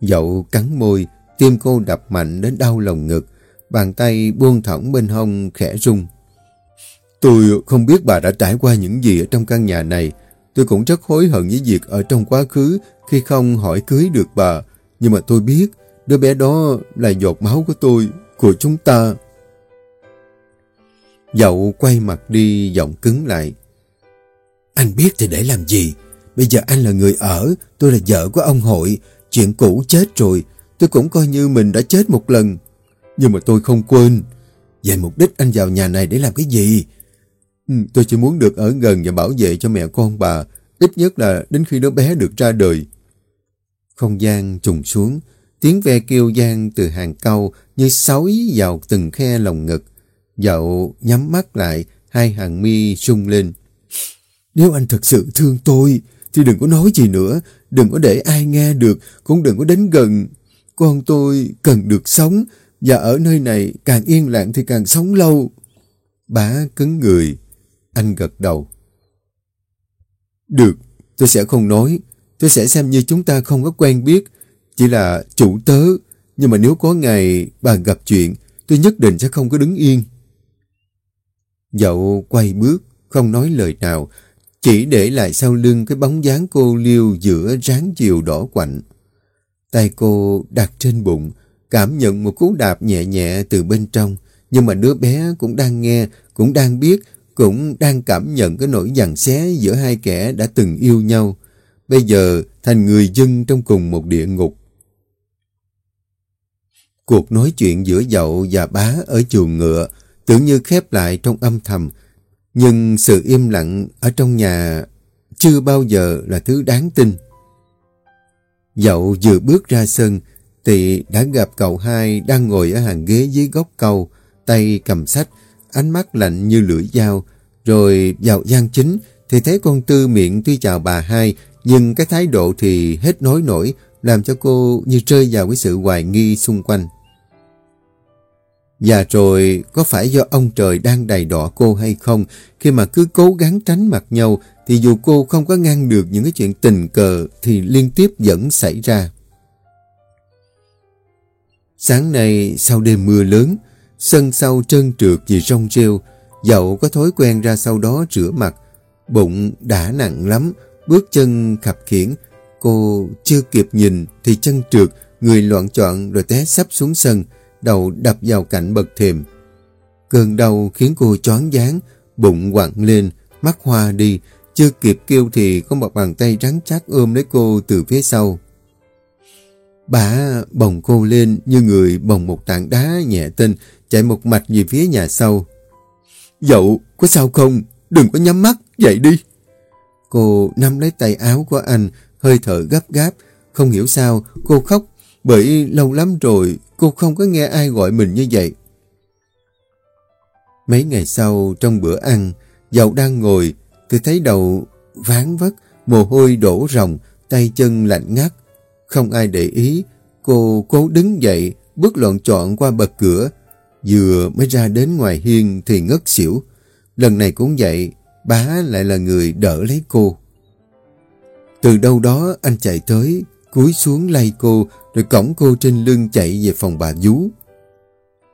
Dậu cắn môi, tim cô đập mạnh đến đau lòng ngực, bàn tay buông thõng bên hông khẽ rung. Tôi không biết bà đã trải qua những gì ở trong căn nhà này. Tôi cũng rất hối hận với việc ở trong quá khứ khi không hỏi cưới được bà. Nhưng mà tôi biết đứa bé đó là giọt máu của tôi, của chúng ta. Dậu quay mặt đi giọng cứng lại. Anh biết thì để làm gì? Bây giờ anh là người ở, tôi là vợ của ông hội. Chuyện cũ chết rồi, tôi cũng coi như mình đã chết một lần. Nhưng mà tôi không quên. vậy mục đích anh vào nhà này để làm cái gì? Ừ, tôi chỉ muốn được ở gần và bảo vệ cho mẹ con bà, ít nhất là đến khi đứa bé được ra đời. Không gian trùng xuống, tiếng ve kêu gian từ hàng cau như sói vào từng khe lồng ngực. Dậu nhắm mắt lại, hai hàng mi sung lên. Nếu anh thật sự thương tôi, thì đừng có nói gì nữa, đừng có để ai nghe được, cũng đừng có đến gần. Con tôi cần được sống, và ở nơi này càng yên lặng thì càng sống lâu. Bá cứng người, anh gật đầu. Được, tôi sẽ không nói. Tôi sẽ xem như chúng ta không có quen biết. Chỉ là chủ tớ. Nhưng mà nếu có ngày bà gặp chuyện, tôi nhất định sẽ không có đứng yên. Dậu quay bước, không nói lời nào, chỉ để lại sau lưng cái bóng dáng cô liêu giữa ráng chiều đỏ quạnh. Tay cô đặt trên bụng, cảm nhận một cú đạp nhẹ nhẹ từ bên trong. Nhưng mà đứa bé cũng đang nghe, cũng đang biết, cũng đang cảm nhận cái nỗi giằng xé giữa hai kẻ đã từng yêu nhau. Bây giờ thành người dân trong cùng một địa ngục. Cuộc nói chuyện giữa dậu và bá ở chuồng ngựa tưởng như khép lại trong âm thầm. Nhưng sự im lặng ở trong nhà chưa bao giờ là thứ đáng tin. Dậu vừa bước ra sân thì đã gặp cậu hai đang ngồi ở hàng ghế dưới góc cầu, tay cầm sách, ánh mắt lạnh như lưỡi dao. Rồi vào gian chính thì thấy con Tư miệng tuy chào bà hai, nhưng cái thái độ thì hết nói nổi, làm cho cô như rơi vào cái sự hoài nghi xung quanh. Và rồi có phải do ông trời đang đầy đỏ cô hay không, khi mà cứ cố gắng tránh mặt nhau, thì dù cô không có ngăn được những cái chuyện tình cờ thì liên tiếp vẫn xảy ra. Sáng nay sau đêm mưa lớn, sân sau trơn trượt vì rong rêu, Dậu có thói quen ra sau đó rửa mặt, bụng đã nặng lắm, bước chân khập khiển. Cô chưa kịp nhìn thì chân trượt, người loạn trọn rồi té sắp xuống sân, đầu đập vào cạnh bậc thềm. Cơn đau khiến cô choáng váng, bụng quặn lên, mắt hoa đi, chưa kịp kêu thì có một bàn tay rắn chắc ôm lấy cô từ phía sau. Bà bồng cô lên như người bồng một tảng đá nhẹ tinh chạy một mạch về phía nhà sau. Dậu, có sao không? Đừng có nhắm mắt, dậy đi. Cô nắm lấy tay áo của anh, hơi thở gấp gáp. Không hiểu sao, cô khóc, bởi lâu lắm rồi cô không có nghe ai gọi mình như vậy. Mấy ngày sau, trong bữa ăn, Dậu đang ngồi, tôi thấy đầu ván vất, mồ hôi đổ ròng, tay chân lạnh ngắt. Không ai để ý, cô cố đứng dậy, bước loạn trọn qua bậc cửa, Vừa mới ra đến ngoài hiên thì ngất xỉu. Lần này cũng vậy, bá lại là người đỡ lấy cô. Từ đâu đó anh chạy tới, cúi xuống lay cô, rồi cõng cô trên lưng chạy về phòng bà vú.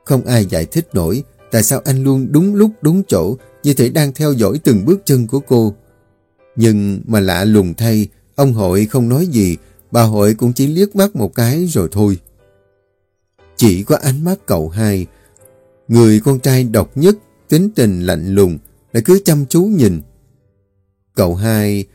Không ai giải thích nổi tại sao anh luôn đúng lúc đúng chỗ, như thể đang theo dõi từng bước chân của cô. Nhưng mà lạ lùng thay, ông hội không nói gì, bà hội cũng chỉ liếc mắt một cái rồi thôi. Chỉ có ánh mắt cậu hai, Người con trai độc nhất, tính tình lạnh lùng, lại cứ chăm chú nhìn. Cậu hai,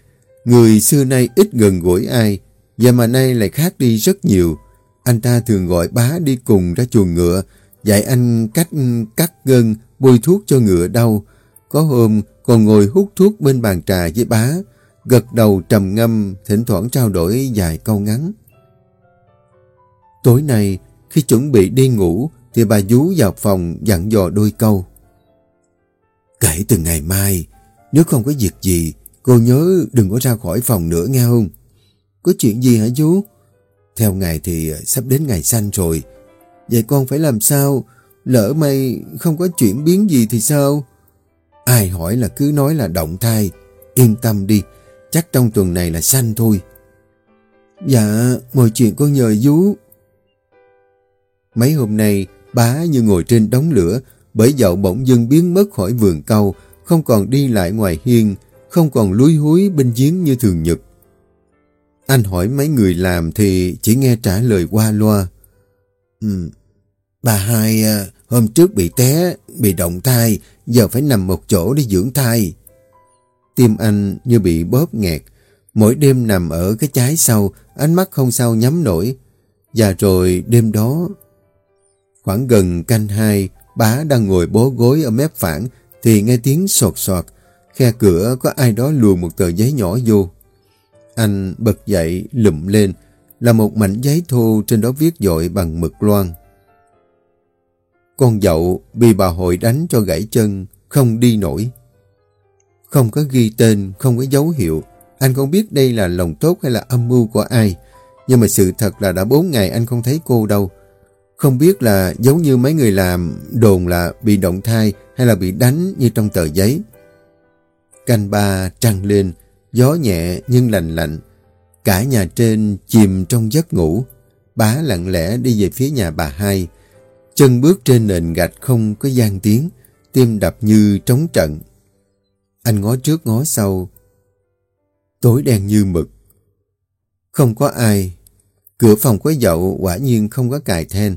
người xưa nay ít gần gũi ai, và mà nay lại khác đi rất nhiều. Anh ta thường gọi bá đi cùng ra chuồng ngựa, dạy anh cách cắt gân, bôi thuốc cho ngựa đau. Có hôm còn ngồi hút thuốc bên bàn trà với bá, gật đầu trầm ngâm, thỉnh thoảng trao đổi vài câu ngắn. Tối nay, khi chuẩn bị đi ngủ, thì bà vú vào phòng dặn dò đôi câu. Kể từ ngày mai, nếu không có việc gì, cô nhớ đừng có ra khỏi phòng nữa nghe không? Có chuyện gì hả chú? Theo ngày thì sắp đến ngày sanh rồi. Vậy con phải làm sao? Lỡ may không có chuyển biến gì thì sao? Ai hỏi là cứ nói là động thai. Yên tâm đi, chắc trong tuần này là sanh thôi. Dạ, mọi chuyện con nhờ vú. Mấy hôm nay, bá như ngồi trên đống lửa, bởi dậu bỗng dưng biến mất khỏi vườn câu, không còn đi lại ngoài hiên, không còn lúi húi bên giếng như thường nhật. Anh hỏi mấy người làm thì chỉ nghe trả lời qua loa. Ừ, bà hai à, hôm trước bị té, bị động thai, giờ phải nằm một chỗ để dưỡng thai. Tim anh như bị bóp nghẹt, mỗi đêm nằm ở cái trái sau, ánh mắt không sao nhắm nổi. Và rồi đêm đó, khoảng gần canh hai, bá đang ngồi bó gối ở mép phản, thì nghe tiếng sột sọt. khe cửa có ai đó luồn một tờ giấy nhỏ vô. Anh bật dậy, lụm lên, là một mảnh giấy thô trên đó viết dội bằng mực loan. Con dậu bị bà hội đánh cho gãy chân, không đi nổi. Không có ghi tên, không có dấu hiệu. Anh không biết đây là lòng tốt hay là âm mưu của ai. Nhưng mà sự thật là đã bốn ngày anh không thấy cô đâu. Không biết là giống như mấy người làm đồn là bị động thai hay là bị đánh như trong tờ giấy. Canh ba trăng lên, gió nhẹ nhưng lành lạnh. Cả nhà trên chìm trong giấc ngủ. Bá lặng lẽ đi về phía nhà bà hai. Chân bước trên nền gạch không có gian tiếng, tim đập như trống trận. Anh ngó trước ngó sau. Tối đen như mực. Không có ai. Cửa phòng có dậu quả nhiên không có cài then.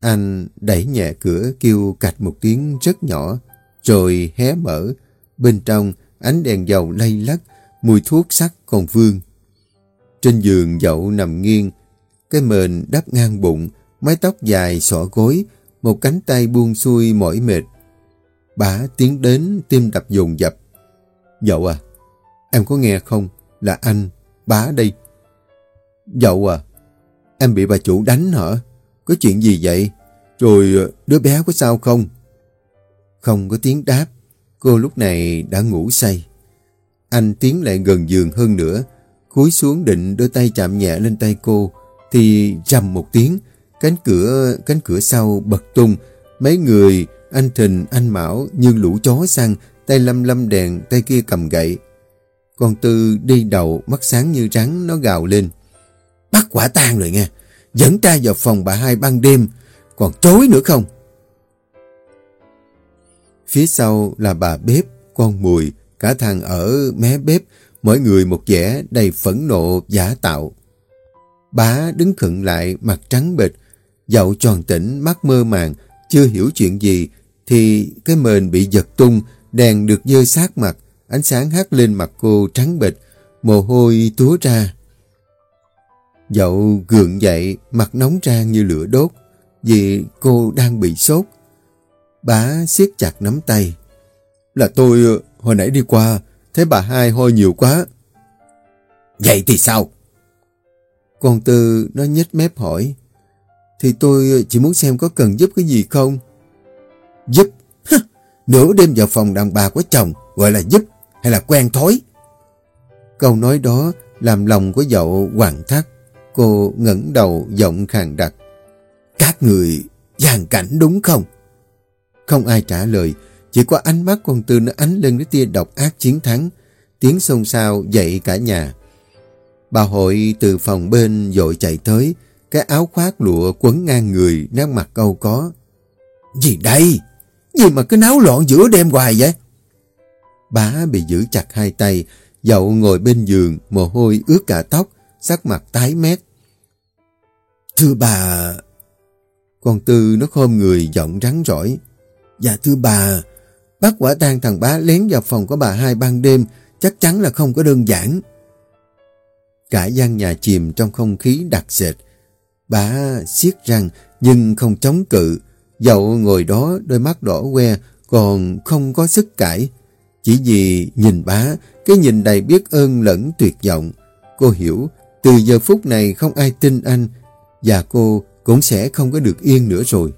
Anh đẩy nhẹ cửa kêu cạch một tiếng rất nhỏ, rồi hé mở. Bên trong, ánh đèn dầu lay lắc, mùi thuốc sắc còn vương. Trên giường dậu nằm nghiêng, cái mền đắp ngang bụng, mái tóc dài xõa gối, một cánh tay buông xuôi mỏi mệt. Bà tiến đến, tim đập dồn dập. Dậu à, em có nghe không? Là anh, bá đây. Dậu à, em bị bà chủ đánh hả? Có chuyện gì vậy? Rồi ờ, đứa bé có sao không? Không có tiếng đáp. Cô lúc này đã ngủ say. Anh tiến lại gần giường hơn nữa. Cúi xuống định đôi tay chạm nhẹ lên tay cô. Thì rầm một tiếng. Cánh cửa cánh cửa sau bật tung. Mấy người, anh Thình, anh Mão như lũ chó săn. Tay lâm lâm đèn, tay kia cầm gậy. Con Tư đi đầu, mắt sáng như rắn, nó gào lên. Bắt quả tang rồi nghe. Dẫn ta vào phòng bà hai ban đêm, còn chối nữa không? Phía sau là bà bếp, con mùi, cả thằng ở mé bếp, mỗi người một vẻ đầy phẫn nộ, giả tạo. Bá đứng khựng lại, mặt trắng bệch, dậu tròn tỉnh, mắt mơ màng, chưa hiểu chuyện gì, thì cái mền bị giật tung, đèn được dơ sát mặt, ánh sáng hắt lên mặt cô trắng bệch, mồ hôi túa ra. Dậu gượng dậy, mặt nóng rang như lửa đốt, vì cô đang bị sốt. Bá siết chặt nắm tay. Là tôi ờ, hồi nãy đi qua, thấy bà hai hôi nhiều quá. Vậy thì sao? Con Tư nó nhếch mép hỏi. Thì tôi chỉ muốn xem có cần giúp cái gì không? Giúp? Hả? Nửa đêm vào phòng đàn bà của chồng gọi là giúp hay là quen thối? Câu nói đó làm lòng của dậu hoàng thắt. Cô ngẩng đầu giọng khàn đặc. Các người giàn cảnh đúng không? Không ai trả lời, chỉ có ánh mắt con Tư nó ánh lên cái tia độc ác chiến thắng. Tiếng xôn xao dậy cả nhà. Bà hội từ phòng bên dội chạy tới, cái áo khoác lụa quấn ngang người, nát mặt câu có. Gì đây? Gì mà cứ náo loạn giữa đêm hoài vậy? bà bị giữ chặt hai tay, dậu ngồi bên giường, mồ hôi ướt cả tóc, sắc mặt tái mét. Thưa bà... Con Tư nó khom người giọng rắn rỏi. Dạ thưa bà, bắt quả tang thằng bá lén vào phòng của bà hai ban đêm, chắc chắn là không có đơn giản. Cả gian nhà chìm trong không khí đặc sệt. Bá siết răng nhưng không chống cự. Dậu ngồi đó đôi mắt đỏ que còn không có sức cãi. Chỉ vì nhìn bá, cái nhìn đầy biết ơn lẫn tuyệt vọng. Cô hiểu, từ giờ phút này không ai tin anh và cô cũng sẽ không có được yên nữa rồi.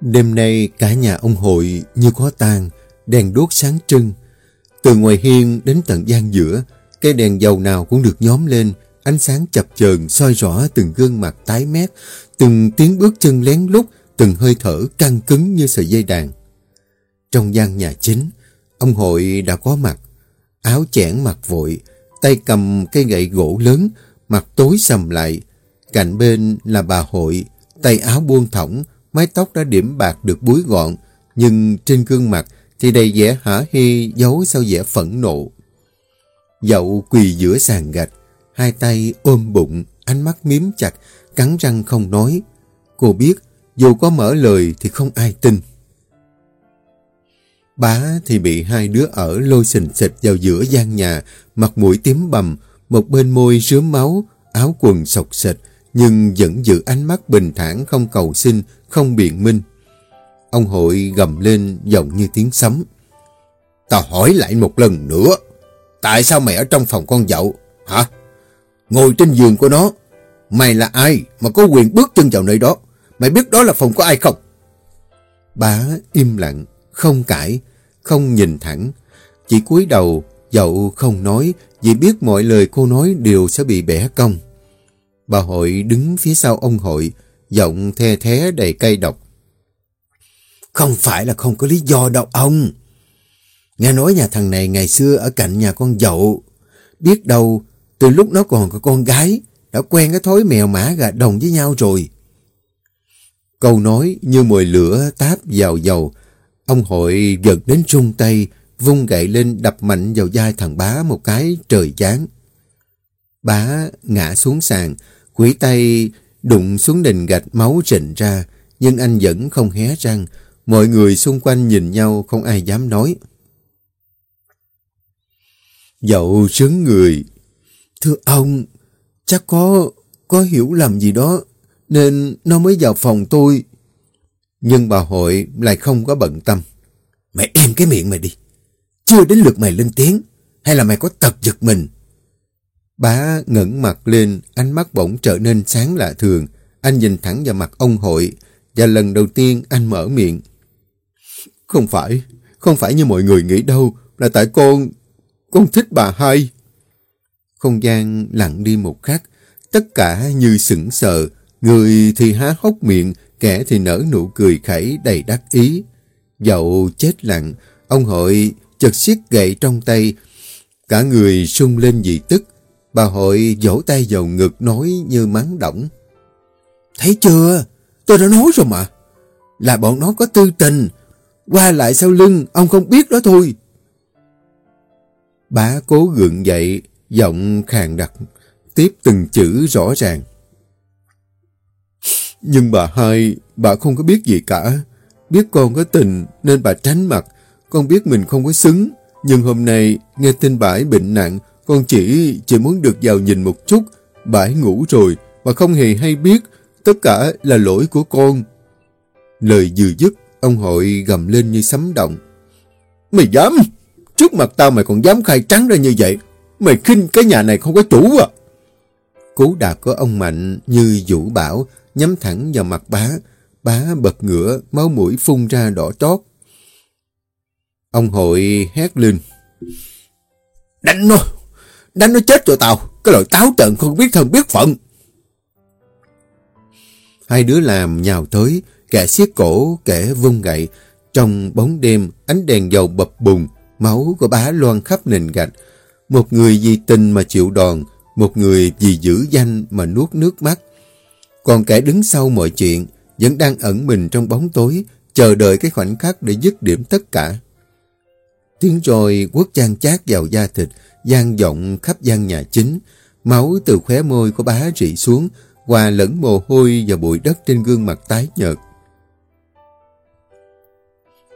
Đêm nay cả nhà ông hội như khó tang, đèn đốt sáng trưng. Từ ngoài hiên đến tận gian giữa, cây đèn dầu nào cũng được nhóm lên, ánh sáng chập chờn soi rõ từng gương mặt tái mét, từng tiếng bước chân lén lút, từng hơi thở căng cứng như sợi dây đàn. Trong gian nhà chính, ông hội đã có mặt. Áo chẽn mặc vội, tay cầm cây gậy gỗ lớn, mặt tối sầm lại. Cạnh bên là bà hội, tay áo buông thõng, mái tóc đã điểm bạc được búi gọn, nhưng trên gương mặt thì đầy vẻ hả hê giấu sau vẻ phẫn nộ. Dậu quỳ giữa sàn gạch, hai tay ôm bụng, ánh mắt miếm chặt, cắn răng không nói. Cô biết, dù có mở lời thì không ai tin. Bá thì bị hai đứa ở lôi xình xịch vào giữa gian nhà, mặt mũi tím bầm, một bên môi rướm máu, áo quần sọc xịch, nhưng vẫn giữ ánh mắt bình thản không cầu xin, không biện minh. Ông hội gầm lên giọng như tiếng sấm. Tao hỏi lại một lần nữa, tại sao mày ở trong phòng con dậu, hả? Ngồi trên giường của nó, mày là ai mà có quyền bước chân vào nơi đó? Mày biết đó là phòng của ai không? Bá im lặng, không cãi, không nhìn thẳng. Chỉ cúi đầu, dậu không nói, vì biết mọi lời cô nói đều sẽ bị bẻ cong. Bà hội đứng phía sau ông hội, giọng the thế đầy cay độc. Không phải là không có lý do đâu ông. Nghe nói nhà thằng này ngày xưa ở cạnh nhà con dậu. Biết đâu, từ lúc nó còn có con gái, đã quen cái thói mèo mã gà đồng với nhau rồi. Câu nói như mồi lửa táp vào dầu. Ông hội giật đến trung tay, vung gậy lên đập mạnh vào vai thằng bá một cái trời giáng. Bá ngã xuống sàn, quỷ tay đụng xuống nền gạch máu rịnh ra, nhưng anh vẫn không hé răng. Mọi người xung quanh nhìn nhau không ai dám nói. Dậu sướng người. Thưa ông, chắc có có hiểu lầm gì đó, nên nó mới vào phòng tôi. Nhưng bà hội lại không có bận tâm. Mày im cái miệng mày đi. Chưa đến lượt mày lên tiếng, hay là mày có tật giật mình. Bá ngẩng mặt lên, ánh mắt bỗng trở nên sáng lạ thường. Anh nhìn thẳng vào mặt ông hội, và lần đầu tiên anh mở miệng. Không phải, không phải như mọi người nghĩ đâu, là tại con, con thích bà hai. Không gian lặng đi một khắc, tất cả như sững sờ, người thì há hốc miệng, kẻ thì nở nụ cười khẩy đầy đắc ý. Dậu chết lặng, ông hội chợt siết gậy trong tay, cả người sung lên dị tức. Bà hội vỗ tay vào ngực nói như mắng động. Thấy chưa? Tôi đã nói rồi mà. Là bọn nó có tư tình. Qua lại sau lưng, ông không biết đó thôi. Bà cố gượng dậy, giọng khàn đặc, tiếp từng chữ rõ ràng. Nhưng bà hai, bà không có biết gì cả. Biết con có tình nên bà tránh mặt. Con biết mình không có xứng. Nhưng hôm nay nghe tin bà ấy bệnh nặng, con chỉ chỉ muốn được vào nhìn một chút. Bà ấy ngủ rồi mà không hề hay biết. Tất cả là lỗi của con. Lời vừa dứt, ông hội gầm lên như sấm động. Mày dám! Trước mặt tao mày còn dám khai trắng ra như vậy. Mày khinh cái nhà này không có chủ à. Cú đạp của ông Mạnh như vũ bảo, nhắm thẳng vào mặt bá. Bá bật ngửa, máu mũi phun ra đỏ chót. Ông hội hét lên. Đánh nó! Đánh nó chết cho tao! Cái loại táo tận không biết thân biết phận! Hai đứa làm nhào tới, kẻ xiết cổ, kẻ vung gậy. Trong bóng đêm, ánh đèn dầu bập bùng, máu của bá loan khắp nền gạch. Một người vì tình mà chịu đòn, một người vì giữ danh mà nuốt nước mắt. Còn kẻ đứng sau mọi chuyện, vẫn đang ẩn mình trong bóng tối, chờ đợi cái khoảnh khắc để dứt điểm tất cả. Tiếng rồi quất chan chát vào da thịt, gian vọng khắp gian nhà chính. Máu từ khóe môi của bá rỉ xuống, hòa lẫn mồ hôi và bụi đất trên gương mặt tái nhợt.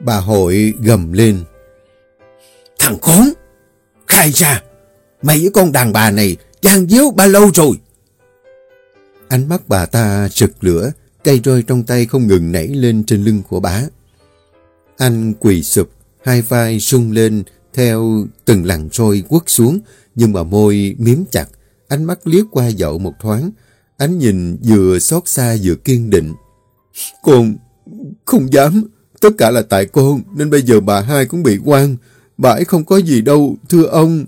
Bà hội gầm lên. Thằng khốn! Khai ra! Mày với con đàn bà này gian díu bao lâu rồi? Ánh mắt bà ta rực lửa, cây roi trong tay không ngừng nảy lên trên lưng của bá. Anh quỳ sụp, hai vai sung lên theo từng làn roi quất xuống, nhưng mà môi miếm chặt, ánh mắt liếc qua dậu một thoáng, ánh nhìn vừa xót xa vừa kiên định. Con không dám, tất cả là tại con, nên bây giờ bà hai cũng bị quan. Bà ấy không có gì đâu, thưa ông.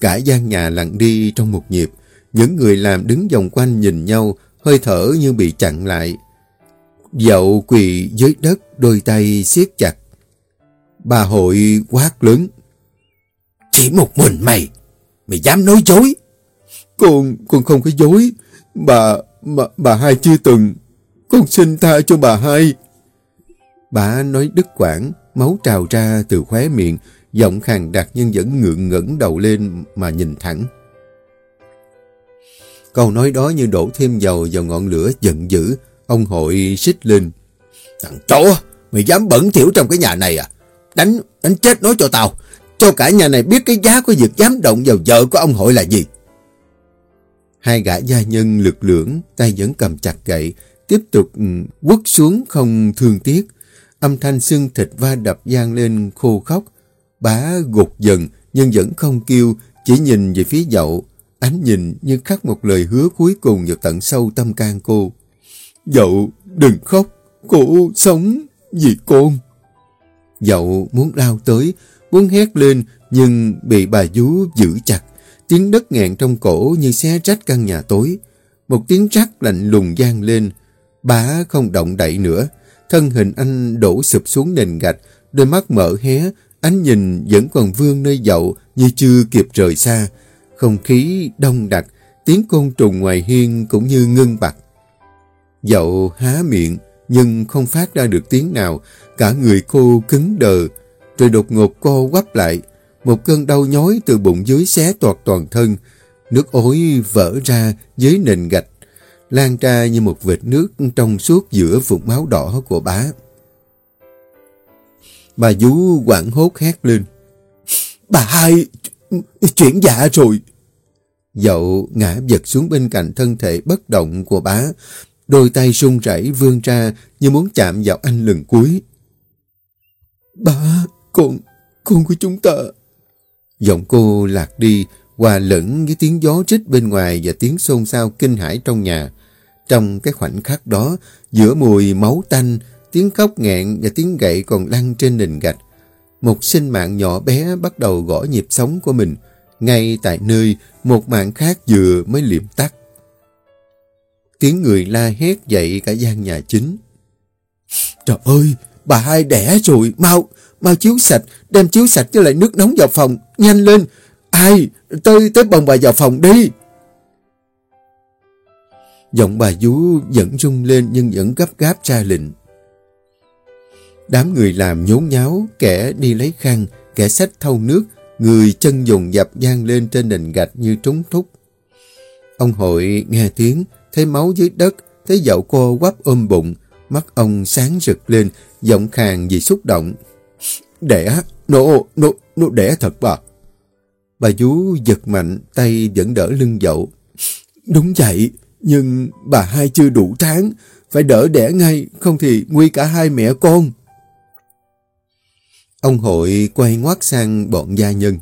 Cả gian nhà lặng đi trong một nhịp, những người làm đứng vòng quanh nhìn nhau, hơi thở như bị chặn lại. Dậu quỳ dưới đất, đôi tay siết chặt. Bà hội quát lớn. Chỉ một mình mày, mày dám nói dối. Con, con không có dối. Bà, bà, bà hai chưa từng. Con xin tha cho bà hai. Bà nói đứt quãng, máu trào ra từ khóe miệng, giọng khàn đặc nhưng vẫn ngượng ngẩng đầu lên mà nhìn thẳng. Câu nói đó như đổ thêm dầu vào ngọn lửa giận dữ, ông hội xích lên. Thằng chó, mày dám bẩn thiểu trong cái nhà này à? Đánh, đánh chết nó cho tao. Cho cả nhà này biết cái giá của việc dám động vào vợ của ông hội là gì. Hai gã gia nhân lực lưỡng, tay vẫn cầm chặt gậy, tiếp tục ừ, quất xuống không thương tiếc. Âm thanh xương thịt va đập gian lên khô khóc. Bá gục dần nhưng vẫn không kêu, chỉ nhìn về phía dậu. Ánh nhìn như khắc một lời hứa cuối cùng vào tận sâu tâm can cô. Dậu, đừng khóc, cô sống vì con. Dậu muốn lao tới, muốn hét lên nhưng bị bà vú giữ chặt. Tiếng đất nghẹn trong cổ như xé rách căn nhà tối. Một tiếng rắc lạnh lùng gian lên. Bá không động đậy nữa. Thân hình anh đổ sụp xuống nền gạch, đôi mắt mở hé, ánh nhìn vẫn còn vương nơi dậu như chưa kịp rời xa. Không khí đông đặc, tiếng côn trùng ngoài hiên cũng như ngưng bặt. Dậu há miệng, nhưng không phát ra được tiếng nào, cả người cô cứng đờ, rồi đột ngột cô quắp lại. Một cơn đau nhói từ bụng dưới xé toạt toàn thân, nước ối vỡ ra dưới nền gạch, lan ra như một vệt nước trong suốt giữa vùng máu đỏ của bá. Bà vú quảng hốt hét lên. Bà hai, chuyển dạ rồi. Dậu ngã giật xuống bên cạnh thân thể bất động của bá, đôi tay run rẩy vươn ra như muốn chạm vào anh lần cuối. Bà, con, con của chúng ta. Giọng cô lạc đi, hòa lẫn với tiếng gió rít bên ngoài và tiếng xôn xao kinh hãi trong nhà. Trong cái khoảnh khắc đó, giữa mùi máu tanh, tiếng khóc nghẹn và tiếng gậy còn lăn trên nền gạch, một sinh mạng nhỏ bé bắt đầu gõ nhịp sống của mình, ngay tại nơi một mạng khác vừa mới liệm tắt. Tiếng người la hét dậy cả gian nhà chính. Trời ơi, bà hai đẻ rồi, mau, mau chiếu sạch, đem chiếu sạch với lại nước nóng vào phòng, nhanh lên. Ai, tới, tới bồng bà vào phòng đi. Giọng bà vú vẫn rung lên nhưng vẫn gấp gáp ra lệnh. Đám người làm nhốn nháo, kẻ đi lấy khăn, kẻ sách thau nước, người chân dùng dập gian lên trên nền gạch như trúng thúc. Ông hội nghe tiếng, thấy máu dưới đất, thấy dậu cô quắp ôm bụng, mắt ông sáng rực lên, giọng khàn vì xúc động. Đẻ, nô nô nô đẻ thật bà. Bà vú giật mạnh, tay vẫn đỡ lưng dậu. Đúng vậy, nhưng bà hai chưa đủ tháng, phải đỡ đẻ ngay, không thì nguy cả hai mẹ con. Ông hội quay ngoắt sang bọn gia nhân.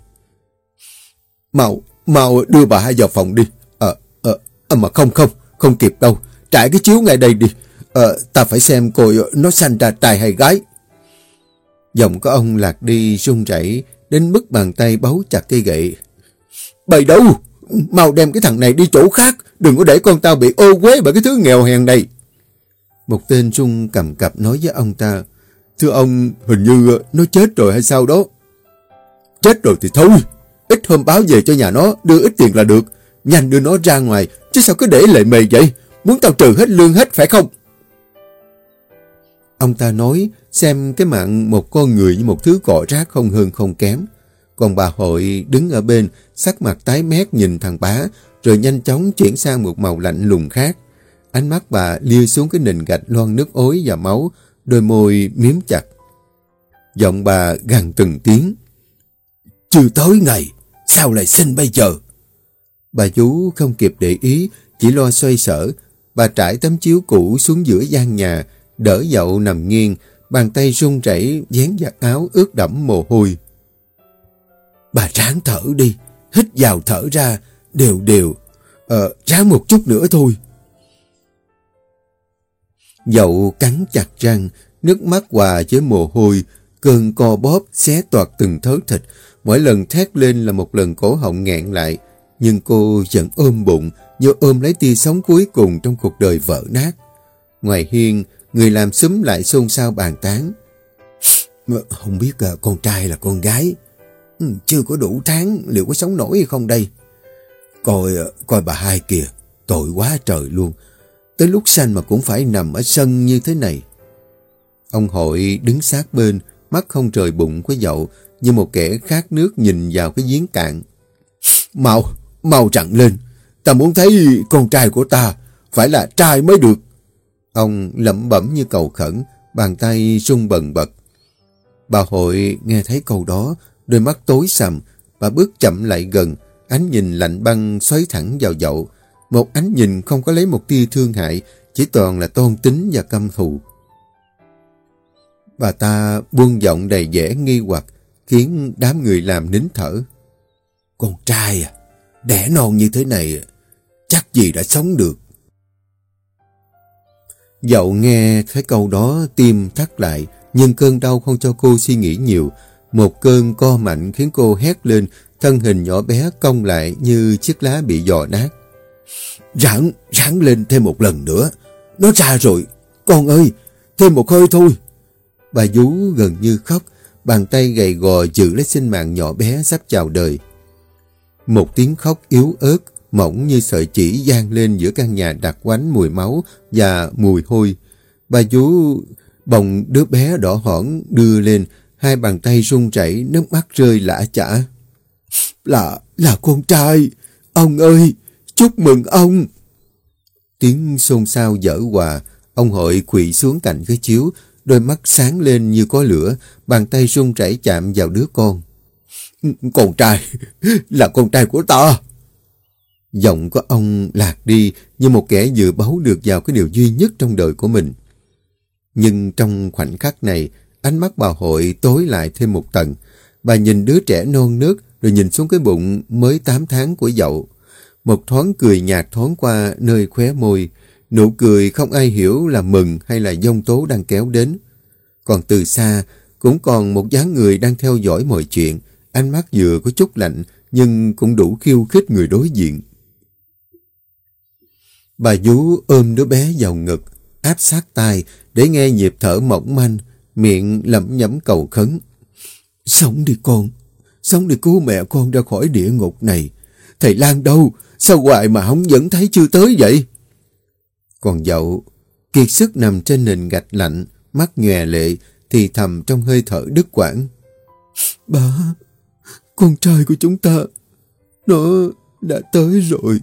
Mau, mau đưa bà hai vào phòng đi. Ờ, ờ, à, mà không không, không kịp đâu. Trải cái chiếu ngay đây đi. Ờ, ta phải xem coi nó sanh ra trai hay gái. Giọng của ông lạc đi run rẩy đến mức bàn tay bấu chặt cây gậy. Bày đâu? Mau đem cái thằng này đi chỗ khác. Đừng có để con tao bị ô quế bởi cái thứ nghèo hèn này. Một tên trung cầm cặp nói với ông ta. Thưa ông, hình như ờ, nó chết rồi hay sao đó? Chết rồi thì thôi. Ít hôm báo về cho nhà nó, đưa ít tiền là được. Nhanh đưa nó ra ngoài, chứ sao cứ để lệ mề vậy? Muốn tao trừ hết lương hết phải không? Ông ta nói xem cái mạng một con người như một thứ cọ rác không hơn không kém. Còn bà hội đứng ở bên, sắc mặt tái mét nhìn thằng bá, rồi nhanh chóng chuyển sang một màu lạnh lùng khác. Ánh mắt bà liêu xuống cái nền gạch loan nước ối và máu, đôi môi miếm chặt. Giọng bà gằn từng tiếng. Chưa tới ngày, sao lại sinh bây giờ? Bà chú không kịp để ý, chỉ lo xoay sở. Bà trải tấm chiếu cũ xuống giữa gian nhà, đỡ dậu nằm nghiêng, bàn tay run rẩy dán giặt áo ướt đẫm mồ hôi. Bà ráng thở đi, hít vào thở ra, đều đều. Ờ, ráng một chút nữa thôi. Dậu cắn chặt răng, nước mắt hòa với mồ hôi, cơn co bóp xé toạc từng thớ thịt. Mỗi lần thét lên là một lần cổ họng nghẹn lại, nhưng cô vẫn ôm bụng, như ôm lấy tia sống cuối cùng trong cuộc đời vỡ nát. Ngoài hiên, người làm xúm lại xôn xao bàn tán. Không biết à, con trai là con gái. Chưa có đủ tháng liệu có sống nổi hay không đây? Coi, à, coi bà hai kìa, tội quá trời luôn. Tới lúc sanh mà cũng phải nằm ở sân như thế này. Ông hội đứng sát bên, mắt không trời bụng của dậu, như một kẻ khát nước nhìn vào cái giếng cạn. Mau, mau chặn lên. Ta muốn thấy con trai của ta, phải là trai mới được. Ông lẩm bẩm như cầu khẩn, bàn tay rung bần bật. Bà hội nghe thấy câu đó, đôi mắt tối sầm, bà bước chậm lại gần, ánh nhìn lạnh băng xoáy thẳng vào dậu. Một ánh nhìn không có lấy một tia thương hại, chỉ toàn là tôn tính và căm thù. Bà ta buông giọng đầy vẻ nghi hoặc, khiến đám người làm nín thở. Con trai à, đẻ non như thế này, chắc gì đã sống được. Dậu nghe thấy câu đó tim thắt lại, nhưng cơn đau không cho cô suy nghĩ nhiều. Một cơn co mạnh khiến cô hét lên, thân hình nhỏ bé cong lại như chiếc lá bị giò nát. Ráng, ráng lên thêm một lần nữa. Nó ra rồi. Con ơi, thêm một hơi thôi. Bà vú gần như khóc, bàn tay gầy gò giữ lấy sinh mạng nhỏ bé sắp chào đời. Một tiếng khóc yếu ớt, mỏng như sợi chỉ gian lên giữa căn nhà đặc quánh mùi máu và mùi hôi. Bà vú bồng đứa bé đỏ hỏn đưa lên, hai bàn tay run rẩy nước mắt rơi lã chả. Là, là con trai! Ông ơi! Chúc mừng ông! Tiếng xôn xao dở hòa, ông hội quỵ xuống cạnh cái chiếu, đôi mắt sáng lên như có lửa, bàn tay run rẩy chạm vào đứa con. Con trai, là con trai của ta. Giọng của ông lạc đi như một kẻ vừa báu được vào cái điều duy nhất trong đời của mình. Nhưng trong khoảnh khắc này, ánh mắt bà hội tối lại thêm một tầng. Bà nhìn đứa trẻ non nước rồi nhìn xuống cái bụng mới 8 tháng của dậu. Một thoáng cười nhạt thoáng qua nơi khóe môi. Nụ cười không ai hiểu là mừng hay là dông tố đang kéo đến. Còn từ xa, cũng còn một dáng người đang theo dõi mọi chuyện. Ánh mắt vừa có chút lạnh, nhưng cũng đủ khiêu khích người đối diện. Bà vú ôm đứa bé vào ngực, áp sát tai để nghe nhịp thở mỏng manh, miệng lẩm nhẩm cầu khấn. Sống đi con, sống đi cứu mẹ con ra khỏi địa ngục này. Thầy Lan đâu? Sao hoài mà không vẫn thấy chưa tới vậy? Còn dậu, kiệt sức nằm trên nền gạch lạnh, mắt nhòe lệ, thì thầm trong hơi thở đứt quãng. Bà, con trai của chúng ta, nó đã tới rồi.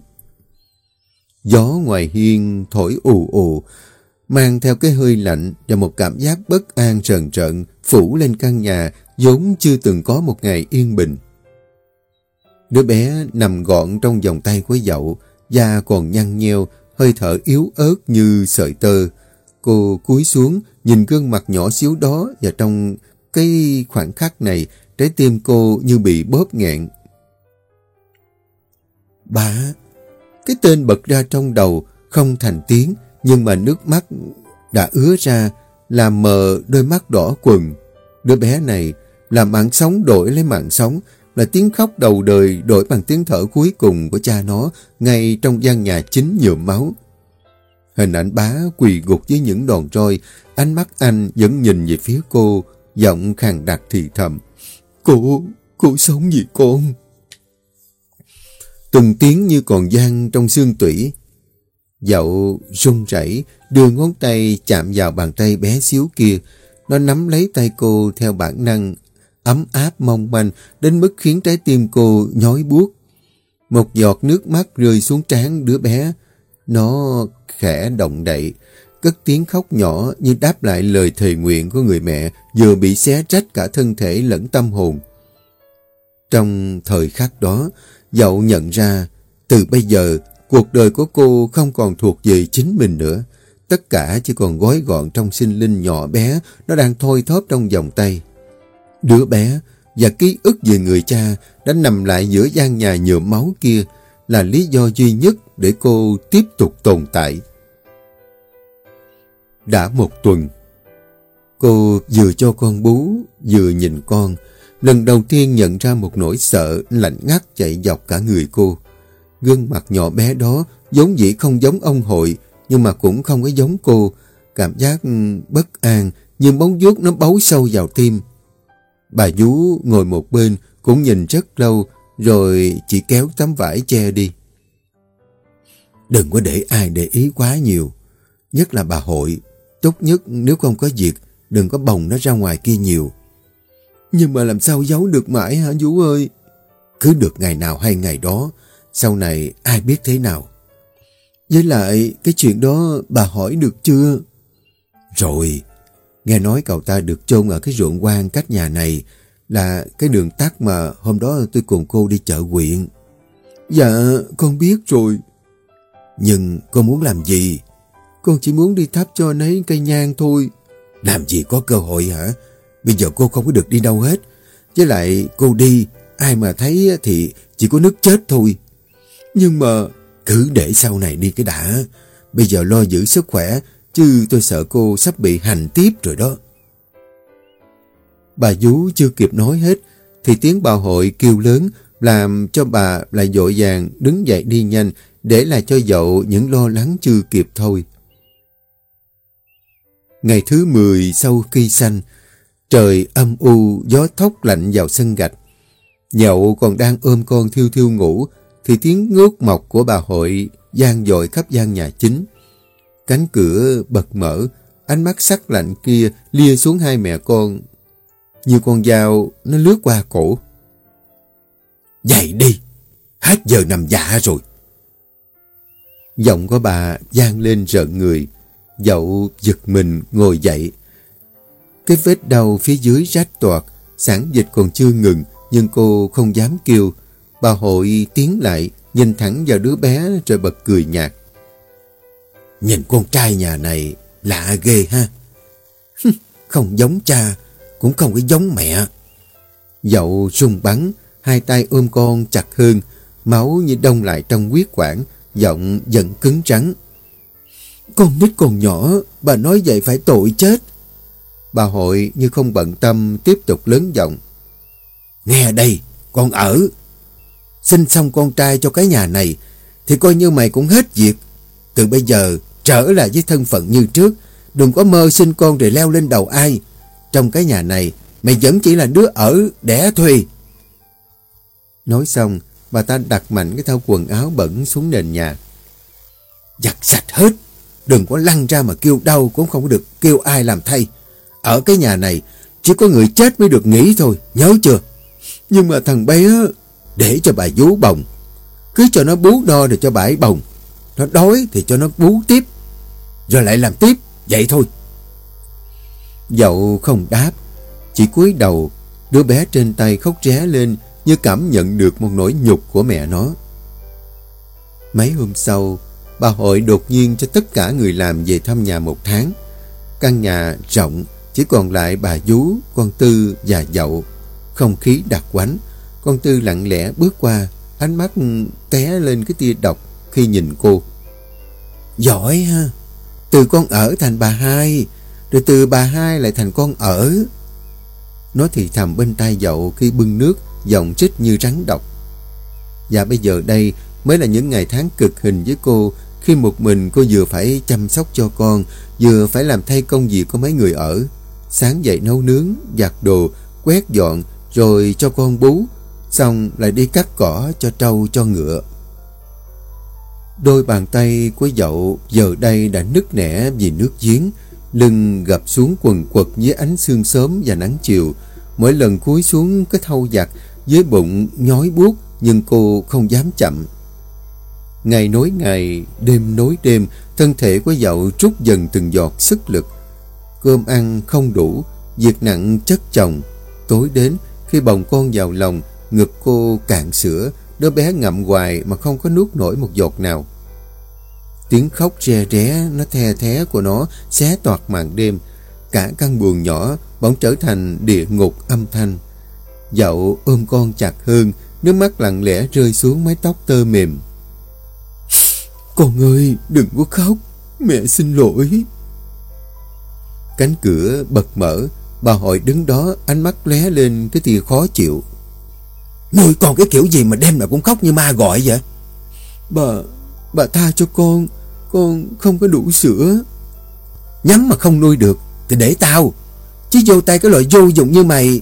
Gió ngoài hiên thổi ù ù, mang theo cái hơi lạnh và một cảm giác bất an trần trợn phủ lên căn nhà vốn chưa từng có một ngày yên bình. Đứa bé nằm gọn trong vòng tay của dậu, da còn nhăn nheo, hơi thở yếu ớt như sợi tơ. Cô cúi xuống, nhìn gương mặt nhỏ xíu đó và trong cái khoảnh khắc này, trái tim cô như bị bóp nghẹn. Bà, cái tên bật ra trong đầu, không thành tiếng, nhưng mà nước mắt đã ứa ra, làm mờ đôi mắt đỏ quần. Đứa bé này là mạng sống đổi lấy mạng sống, là tiếng khóc đầu đời đổi bằng tiếng thở cuối cùng của cha nó ngay trong gian nhà chính nhuộm máu. Hình ảnh bá quỳ gục dưới những đòn roi, ánh mắt anh vẫn nhìn về phía cô, giọng khàn đặc thì thầm. Cô, cô sống gì con? Từng tiếng như còn gian trong xương tủy. Dậu run rẩy đưa ngón tay chạm vào bàn tay bé xíu kia. Nó nắm lấy tay cô theo bản năng, ấm áp mong manh đến mức khiến trái tim cô nhói buốt. Một giọt nước mắt rơi xuống trán đứa bé. Nó khẽ động đậy, cất tiếng khóc nhỏ như đáp lại lời thề nguyện của người mẹ vừa bị xé rách cả thân thể lẫn tâm hồn. Trong thời khắc đó, Dậu nhận ra, từ bây giờ, cuộc đời của cô không còn thuộc về chính mình nữa. Tất cả chỉ còn gói gọn trong sinh linh nhỏ bé, nó đang thôi thóp trong vòng tay. Đứa bé và ký ức về người cha đã nằm lại giữa gian nhà nhuộm máu kia là lý do duy nhất để cô tiếp tục tồn tại. Đã một tuần, cô vừa cho con bú, vừa nhìn con, lần đầu tiên nhận ra một nỗi sợ lạnh ngắt chạy dọc cả người cô. Gương mặt nhỏ bé đó giống dĩ không giống ông hội, nhưng mà cũng không có giống cô. Cảm giác ừ, bất an, như bóng vuốt nó bấu sâu vào tim. Bà vú ngồi một bên cũng nhìn rất lâu rồi chỉ kéo tấm vải che đi. Đừng có để ai để ý quá nhiều. Nhất là bà hội. Tốt nhất nếu không có việc đừng có bồng nó ra ngoài kia nhiều. Nhưng mà làm sao giấu được mãi hả Vũ ơi? Cứ được ngày nào hay ngày đó, sau này ai biết thế nào. Với lại, cái chuyện đó bà hỏi được chưa? Rồi, nghe nói cậu ta được chôn ở cái ruộng quan cách nhà này là cái đường tắt mà hôm đó tôi cùng cô đi chợ quyện. Dạ, con biết rồi. Nhưng con muốn làm gì? Con chỉ muốn đi thắp cho anh ấy cây nhang thôi. Làm gì có cơ hội hả? Bây giờ cô không có được đi đâu hết. Với lại cô đi, ai mà thấy thì chỉ có nước chết thôi. Nhưng mà cứ để sau này đi cái đã. Bây giờ lo giữ sức khỏe, chứ tôi sợ cô sắp bị hành tiếp rồi đó. Bà vú chưa kịp nói hết, thì tiếng bà hội kêu lớn làm cho bà lại dội vàng đứng dậy đi nhanh để lại cho dậu những lo lắng chưa kịp thôi. Ngày thứ 10 sau khi sanh, trời âm u, gió thốc lạnh vào sân gạch. Nhậu còn đang ôm con thiêu thiêu ngủ, thì tiếng ngước mọc của bà hội gian dội khắp gian nhà chính. Cánh cửa bật mở, ánh mắt sắc lạnh kia lia xuống hai mẹ con. Như con dao nó lướt qua cổ. Dậy đi, hết giờ nằm dạ rồi. Giọng của bà gian lên rợn người. Dậu giật mình ngồi dậy. Cái vết đau phía dưới rách toạc, sản dịch còn chưa ngừng, nhưng cô không dám kêu. Bà hội tiến lại, nhìn thẳng vào đứa bé rồi bật cười nhạt. Nhìn con trai nhà này lạ ghê ha. không giống cha, cũng không có giống mẹ. Dậu sung bắn, hai tay ôm con chặt hơn, máu như đông lại trong huyết quản, giọng giận cứng trắng. Con nít còn nhỏ, bà nói vậy phải tội chết. Bà hội như không bận tâm tiếp tục lớn giọng. Nghe đây, con ở. Sinh xong con trai cho cái nhà này, thì coi như mày cũng hết việc. Từ bây giờ, trở lại với thân phận như trước, đừng có mơ sinh con rồi leo lên đầu ai. Trong cái nhà này, mày vẫn chỉ là đứa ở, đẻ thuê. Nói xong, bà ta đặt mạnh cái thau quần áo bẩn xuống nền nhà. Giặt sạch hết, đừng có lăn ra mà kêu đau cũng không được kêu ai làm thay. Ở cái nhà này, chỉ có người chết mới được nghỉ thôi, nhớ chưa? Nhưng mà thằng bé, để cho bà vú bồng. Cứ cho nó bú no rồi cho bà ấy bồng. Nó đói thì cho nó bú tiếp. Rồi lại làm tiếp, vậy thôi. Dậu không đáp, chỉ cúi đầu, đứa bé trên tay khóc ré lên như cảm nhận được một nỗi nhục của mẹ nó. Mấy hôm sau, bà hội đột nhiên cho tất cả người làm về thăm nhà một tháng. Căn nhà rộng, chỉ còn lại bà vú, con Tư và Dậu. Không khí đặc quánh, con Tư lặng lẽ bước qua, ánh mắt té lên cái tia độc khi nhìn cô. Giỏi ha, từ con ở thành bà hai, rồi từ bà hai lại thành con ở. Nó thì thầm bên tai Dậu khi bưng nước, giọng chích như rắn độc. Và bây giờ đây mới là những ngày tháng cực hình với cô khi một mình cô vừa phải chăm sóc cho con, vừa phải làm thay công việc của mấy người ở. Sáng dậy nấu nướng, giặt đồ, quét dọn, rồi cho con bú, xong lại đi cắt cỏ cho trâu cho ngựa. Đôi bàn tay của dậu giờ đây đã nứt nẻ vì nước giếng, lưng gập xuống quần quật dưới ánh sương sớm và nắng chiều. Mỗi lần cúi xuống cái thâu giặt dưới bụng nhói buốt nhưng cô không dám chậm. Ngày nối ngày, đêm nối đêm, thân thể của dậu trút dần từng giọt sức lực. Cơm ăn không đủ, việc nặng chất chồng. Tối đến, khi bồng con vào lòng, ngực cô cạn sữa, đứa bé ngậm hoài mà không có nuốt nổi một giọt nào. Tiếng khóc re ré, nó the thé của nó xé toạt màn đêm. Cả căn buồng nhỏ bỗng trở thành địa ngục âm thanh. Dậu ôm con chặt hơn, nước mắt lặng lẽ rơi xuống mái tóc tơ mềm. Con ơi, đừng có khóc, mẹ xin lỗi. Cánh cửa bật mở, bà hội đứng đó ánh mắt lóe lên cái tia khó chịu. Nuôi con cái kiểu gì mà đêm nào cũng khóc như ma gọi vậy? Bà, bà tha cho con, con không có đủ sữa. Nhắm mà không nuôi được thì để tao. Chứ vô tay cái loại vô dụng như mày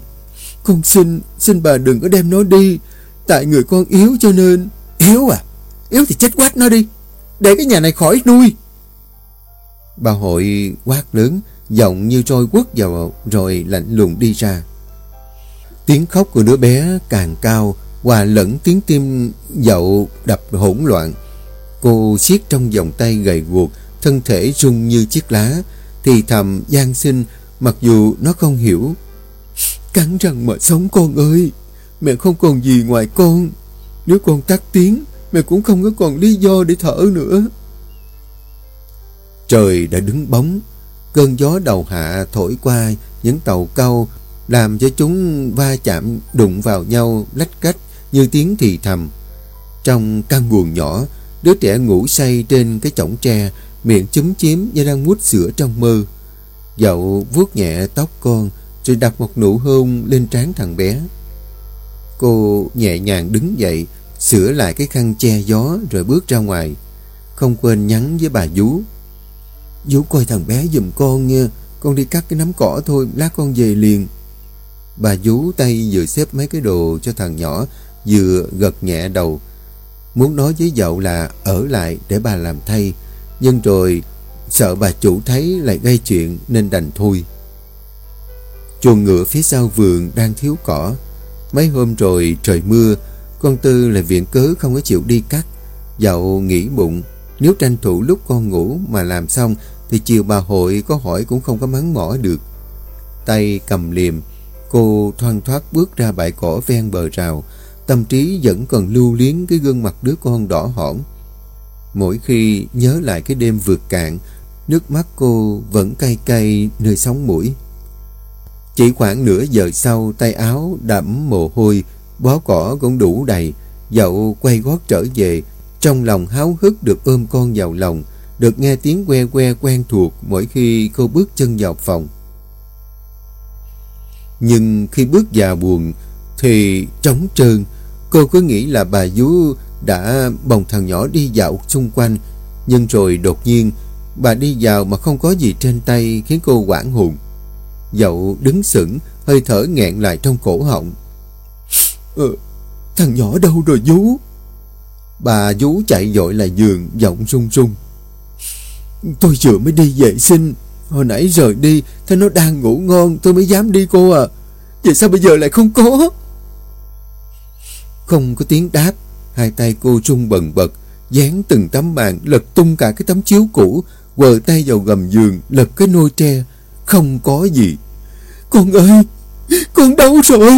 Con xin, xin bà đừng có đem nó đi. Tại người con yếu cho nên. Yếu à? Yếu thì chết quát nó đi. Để cái nhà này khỏi nuôi. Bà hội quát lớn, giọng như trôi quất vào rồi lạnh lùng đi ra. Tiếng khóc của đứa bé càng cao, hòa lẫn tiếng tim dậu đập hỗn loạn. Cô siết trong vòng tay gầy guộc, thân thể rung như chiếc lá, thì thầm gian sinh mặc dù nó không hiểu. Cắn răng mà sống con ơi, mẹ không còn gì ngoài con. Nếu con tắt tiếng, mẹ cũng không có còn lý do để thở nữa. Trời đã đứng bóng, cơn gió đầu hạ thổi qua những tàu câu làm cho chúng va chạm đụng vào nhau lách cách như tiếng thì thầm. Trong căn buồng nhỏ, đứa trẻ ngủ say trên cái chõng tre, miệng chúm chím như đang mút sữa trong mơ. Dậu vuốt nhẹ tóc con, rồi đặt một nụ hôn lên trán thằng bé. Cô nhẹ nhàng đứng dậy, sửa lại cái khăn che gió rồi bước ra ngoài. Không quên nhắn với bà Vú. Vú coi thằng bé giùm con nha, con đi cắt cái nắm cỏ thôi, lát con về liền. Bà vú tay vừa xếp mấy cái đồ cho thằng nhỏ, vừa gật nhẹ đầu. Muốn nói với dậu là ở lại để bà làm thay, nhưng rồi sợ bà chủ thấy lại gây chuyện nên đành thôi. Chuồng ngựa phía sau vườn đang thiếu cỏ. Mấy hôm rồi trời mưa, con Tư lại viện cớ không có chịu đi cắt. Dậu nghĩ bụng, nếu tranh thủ lúc con ngủ mà làm xong thì chiều bà hội có hỏi cũng không có mắng mỏ được. Tay cầm liềm, cô thoăn thoát bước ra bãi cỏ ven bờ rào, tâm trí vẫn còn lưu luyến cái gương mặt đứa con đỏ hỏn. Mỗi khi nhớ lại cái đêm vượt cạn, nước mắt cô vẫn cay cay nơi sống mũi. Chỉ khoảng nửa giờ sau, tay áo đẫm mồ hôi, bó cỏ cũng đủ đầy, dậu quay gót trở về, trong lòng háo hức được ôm con vào lòng, được nghe tiếng que que quen thuộc mỗi khi cô bước chân vào phòng. Nhưng khi bước vào buồn thì trống trơn, cô cứ nghĩ là bà vú đã bồng thằng nhỏ đi dạo xung quanh, nhưng rồi đột nhiên bà đi vào mà không có gì trên tay khiến cô quảng hồn. Dậu đứng sững, hơi thở nghẹn lại trong cổ họng. Ờ, thằng nhỏ đâu rồi vú? Bà vú chạy dội lại giường, giọng run run. Tôi vừa mới đi vệ sinh Hồi nãy rời đi thế nó đang ngủ ngon, tôi mới dám đi cô à. Vậy sao bây giờ lại không có? Không có tiếng đáp, Hai tay cô trung bần bật, Dán từng tấm màn, Lật tung cả cái tấm chiếu cũ, Quờ tay vào gầm giường, Lật cái nôi tre, Không có gì. Con ơi, Con đâu rồi.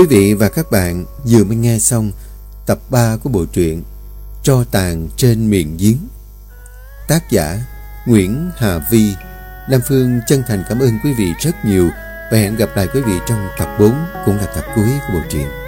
Quý vị và các bạn vừa mới nghe xong tập 3 của bộ truyện Tro tàn trên miền giếng. Tác giả Nguyễn Hà Vi. nam Phương chân thành cảm ơn quý vị rất nhiều và hẹn gặp lại quý vị trong tập 4 cũng là tập cuối của bộ truyện.